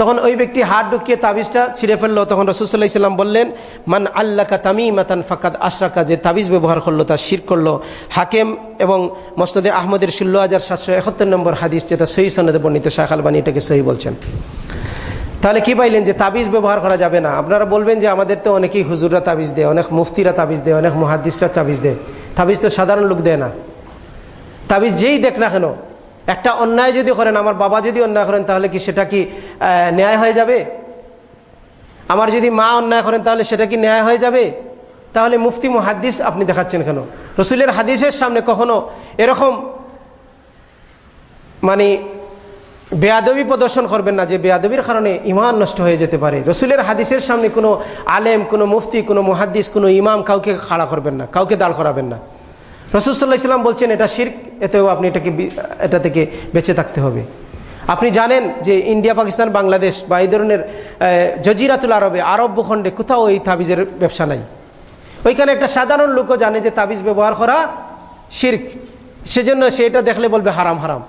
তখন ওই ব্যক্তি হাত ঢুকিয়ে তাবিজটা ছিঁড়ে ফেলল। তখন রসুল্লাহ ইসলাম বললেন, মান আল্লাকা তামি মাতান ফাকাদ আশরাকা যে তাবিজ ব্যবহার করল তা শির করল। হাকেম এবং মস্তদে আহমদের ষোলো হাজার সাতশো একাত্তর নম্বর হাদিস, যেটা সহি সনদে বর্ণিত শাহ আলবানী এটাকে সহি বলছেন। তাহলে কি পাইলেন যে তাবিজ ব্যবহার করা যাবে না? আপনারা বলবেন যে আমাদের তো অনেকেই হুজুররা তাবিজ দেয়, অনেক মুফতিরা তাবিজ দেয়, অনেক মহাদিসরা তাবিজ দেয়। তাবিজ তো সাধারণ লোক দেয় না। তাবিজ যেই দেখ না কেন একটা অন্যায় যদি করেন, আমার বাবা যদি অন্যায় করেন, তাহলে কি সেটা কি ন্যায় হয়ে যাবে? আমার যদি মা অন্যায় করেন, তাহলে সেটা কি ন্যায় হয়ে যাবে? তাহলে মুফতি মুহাদ্দিস আপনি দেখাচ্ছেন কেন? রসুলের হাদিসের সামনে কখনো এরকম মানে বেয়াদবি প্রদর্শন করবেন না, যে বেয়াদবির কারণে ইমান নষ্ট হয়ে যেতে পারে। রসুলের হাদিসের সামনে কোনো আলেম, কোনো মুফতি, কোনো মুহাদ্দিস, কোনো ইমাম কাউকে খাড়া করবেন না, কাউকে দাঁড় করাবেন না। রসুল্লাহ ইসলাম বলছেন, এটা শির্ক, এতেও আপনি এটাকে এটা থেকে বেঁচে থাকতে হবে। আপনি জানেন যে ইন্ডিয়া, পাকিস্তান, বাংলাদেশ বা এই ধরনের জজিরাতুল আরবে, আরব ভূখণ্ডে কোথাও এই তাবিজের ব্যবসা নাই। ওইখানে একটা সাধারণ লোকও জানে যে তাবিজ ব্যবহার করা শির্ক। সেজন্য সে এটা দেখলে বলবে হারাম হারাম।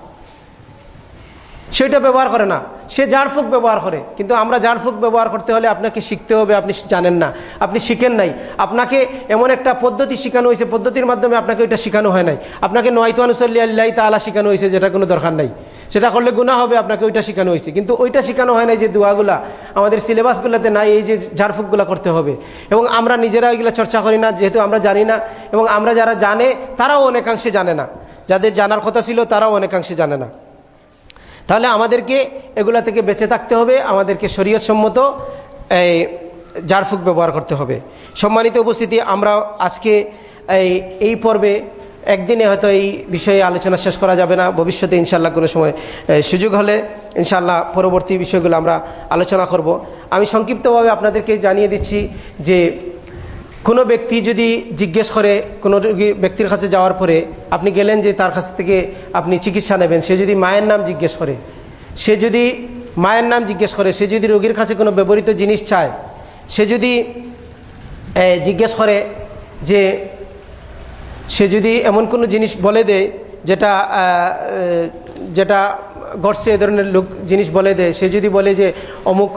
সেটা ব্যবহার করে না। সে ঝাড়ফুঁক ব্যবহার করে। কিন্তু আমরা ঝাড়ফুঁক ব্যবহার করতে হলে আপনাকে শিখতে হবে, আপনি জানেন না। আপনি শিখেন নাই। আপনাকে এমন একটা পদ্ধতি শেখানো হয়েছে, পদ্ধতির মাধ্যমে আপনাকে ওইটা শেখানো হয় নাই। আপনাকে নয়তানুসল্লি আল্লাহ তালা শেখানো হয়েছে, যেটা কোনো দরকার নাই। সেটা করলে গুণা হবে, আপনাকে ওইটা শেখানো হয়েছে। কিন্তু ওইটা শেখানো হয় নাই যে দোয়াগুলা আমাদের সিলেবাসগুলোতে নাই, এই যে ঝাড়ফুঁকগুলো করতে হবে। এবং আমরা নিজেরা ওইগুলো চর্চা করি না, যেহেতু আমরা জানি না। এবং আমরা যারা জানে, তারাও অনেকাংশে জানে না। যাদের জানার কথা ছিল, তারাও অনেকাংশে জানে না। তাহলে আমাদেরকে এগুলা থেকে বেঁচে থাকতে হবে, আমাদেরকে শরীয়তসম্মত, এই, জারফুক ব্যবহার করতে হবে। সম্মানিত উপস্থিতি, আমরা আজকে এই এই পর্বে একদিনে হয়তো এই বিষয়ে আলোচনা শেষ করা যাবে না। ভবিষ্যতে ইনশাল্লাহ কোনো সময় সুযোগ হলে ইনশাল্লাহ পরবর্তী বিষয়গুলো আমরা আলোচনা করব। আমি সংক্ষিপ্তভাবে আপনাদেরকে জানিয়ে দিচ্ছি যে কোনো ব্যক্তি যদি জিজ্ঞেস করে, কোনো ব্যক্তির কাছে যাওয়ার পরে আপনি গেলেন যে তার কাছ থেকে আপনি চিকিৎসা নেবেন, সে যদি মায়ের নাম জিজ্ঞেস করে, সে যদি মায়ের নাম জিজ্ঞেস করে, সে যদি রোগীর কাছে কোনো ব্যবহৃত জিনিস চায়, সে যদি জিজ্ঞেস করে যে, সে যদি এমন কোনো জিনিস বলে দেয় যেটা যেটা ঘটছে, এ ধরনের লোক জিনিস বলে দেয়, সে যদি বলে যে অমুক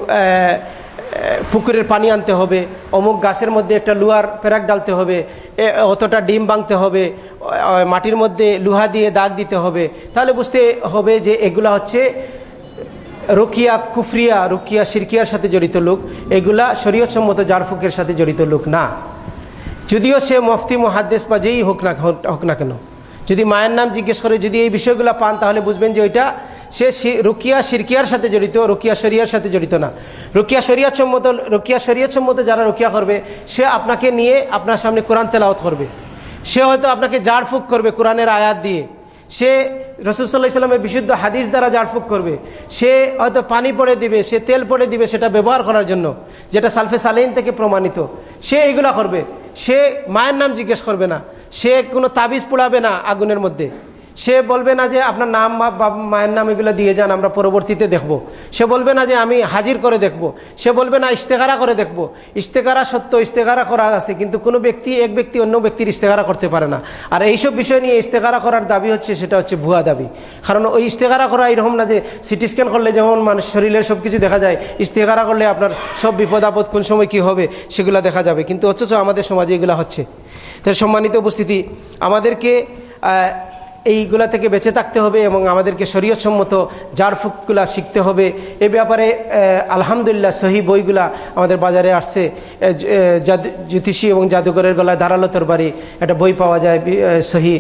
পুকুরের পানি আনতে হবে, অমুক গাছের মধ্যে একটা লুহার প্যারাক ডালতে হবে অতটা ডিম বাংতে হবে মাটির মধ্যে লুহা দিয়ে দাগ দিতে হবে। তাহলে বুঝতে হবে যে এগুলা হচ্ছে রুকিয়া কুফরিয়া, রুকিয়া সিরকিয়ার সাথে জড়িত লোক। এগুলা শরীয়তসম্মত জারফুকের সাথে জড়িত লোক না। যদিও সে মফতি মহাদ্দেশ বা যেই হোক না হোক না কেন। যদি মায়ের নাম জিজ্ঞেস করে যদি এই বিষয়গুলো পান, তাহলে বুঝবেন যে ওইটা সে রুকিয়া সিরকিয়ার সাথে জড়িত, রুকিয়া শরিয়ার সাথে জড়িত না। রুকিয়া শরিয়াত সম্মত রুকিয়া শরিয়ত সম্মত যারা রুকিয়া করবে, সে আপনাকে নিয়ে আপনার সামনে কোরআন তেলাওত করবে। সে হয়তো আপনাকে জারফুক করবে কোরআনের আয়াত দিয়ে। সে রসুল্লাহ ইসলামের বিশুদ্ধ হাদিস দ্বারা জারফুক করবে। সে হয়তো পানি পড়ে দিবে, সে তেল পড়ে দিবে সেটা ব্যবহার করার জন্য, যেটা সালফে সালেইন থেকে প্রমাণিত। সে এইগুলা করবে। সে মায়ের নাম জিজ্ঞেস করবে না। সে কোনো তাবিজ পোড়াবে না আগুনের মধ্যে। সে বলবে না যে আপনার নাম বা মায়ের নাম এগুলো দিয়ে যান, আমরা পরবর্তীতে দেখব। সে বলবে না যে আমি হাজির করে দেখব। সে বলবে না ইশতেহারা করে দেখব। ইশতেহারা সত্য ইশতেহারা করা আছে, কিন্তু কোনো ব্যক্তি, এক ব্যক্তি অন্য ব্যক্তির ইশতেহারা করতে পারে না। আর এইসব বিষয় নিয়ে ইশতেহারা করার দাবি হচ্ছে, সেটা হচ্ছে ভুয়া দাবি। কারণ ওই ইশতেহারা করা এরকম না যে সিটি স্ক্যান করলে যেমন মানুষ শরীরের সব কিছু দেখা যায় ইশতেহারা করলে আপনার সব বিপদ আপদ কোন সময় কি হবে, সেগুলো দেখা যাবে। কিন্তু অথচ আমাদের সমাজে এগুলো হচ্ছে। তাই সম্মানিত উপস্থিতি, আমাদেরকে এইগুলা থেকে বেঁচে থাকতে হবে এবং আমাদেরকে শরীয়তসম্মত জারফুকগুলা শিখতে হবে। এ ব্যাপারে আলহামদুলিল্লাহ সহি বইগুলা আমাদের বাজারে আসছে। জ্যোতিষী এবং জাদুঘরের গলায় ধারালো তরবারি একটা বই পাওয়া যায় সহি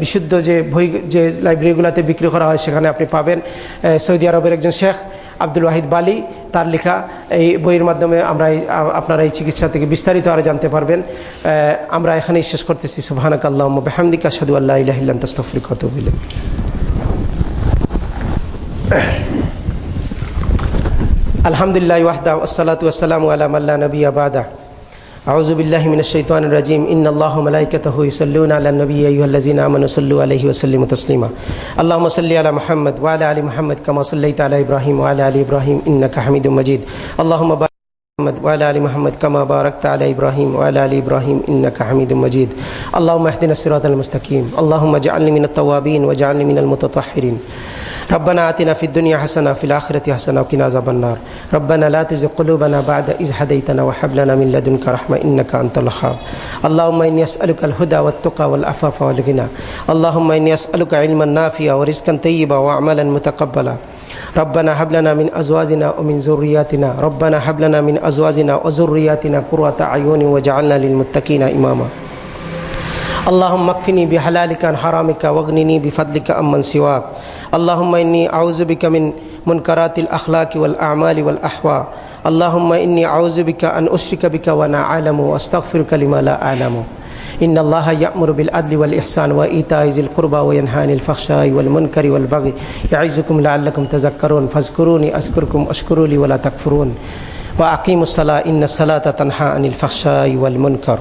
বিশুদ্ধ যে বই, যে লাইব্রেরিগুলাতে বিক্রি করা হয় সেখানে আপনি পাবেন। সৌদি আরবের একজন শেখ আব্দুল ওয়াহিদ বালি, তার লেখা এই বইয়ের মাধ্যমে আমরা আপনারা এই চিকিৎসা থেকে বিস্তারিত আরও জানতে পারবেন। আমরা এখানেই শেষ করতেছি। সুবহানাক আল্লাহ বেহামদিকা সাদু আল্লাহ তাস্তফরিক আলহামদুলিল্লাহ ওয়াহদা ওসালাত ওসালাম আলাম আল্লাহ নবী আবাদা أعوذ بالله من الشيطان الرجيم. إن الله وملائكته يصلون على النبي أيها الذين آمنوا صلوا عليه وسلموا تسليما. اللهم صل على محمد وعلى آل محمد كما صليت على إبراهيم وعلى آل إبراهيم إنك حميد مجيد. اللهم بارك على محمد وعلى آل محمد كما باركت على إبراهيم وعلى آل إبراهيم إنك حميد مجيد. اللهم اهدنا الصراط المستقيم. اللهم اجعلني من التوابين واجعلني من المتطهرين. ربنا آتنا في الدنيا حسنة وفي الآخرة حسنة وقنا عذاب النار. ربنا لا تزغ قلوبنا بعد إذ هديتنا وهب لنا من لدنك رحمة إنك أنت الوهاب. اللهم إني أسألك الهدى والتقى والعفاف والغنى. اللهم إني أسألك علما نافعا ورزقا طيبا وعملا متقبلا. ربنا هب لنا من أزواجنا ومن ذرياتنا. ربنا هب لنا من أزواجنا وذرياتنا قرة أعين واجعلنا للمتقين إماما. اللهم اكفني بحلالك عن حرامك واغنني بفضلك عمن سواك. اللهم إني أعوذ بك من منكرات الأخلاق والأعمال والاحواء اللهم إني أعوذ بك أن أشرك بك وأنا أعلم وأستغفرك لما لا أعلم. إن الله يأمر بالعدل والإحسان وإيتاء ذي القربى وينهى عن الفحشاء والمنكر والبغي يعظكم لعلكم تذكرون. فاذكروني أذكركم أشكروا لي ولا تكفرون. وأقيموا الصلاة إن الصلاة تنهى عن الفحشاء والمنكر.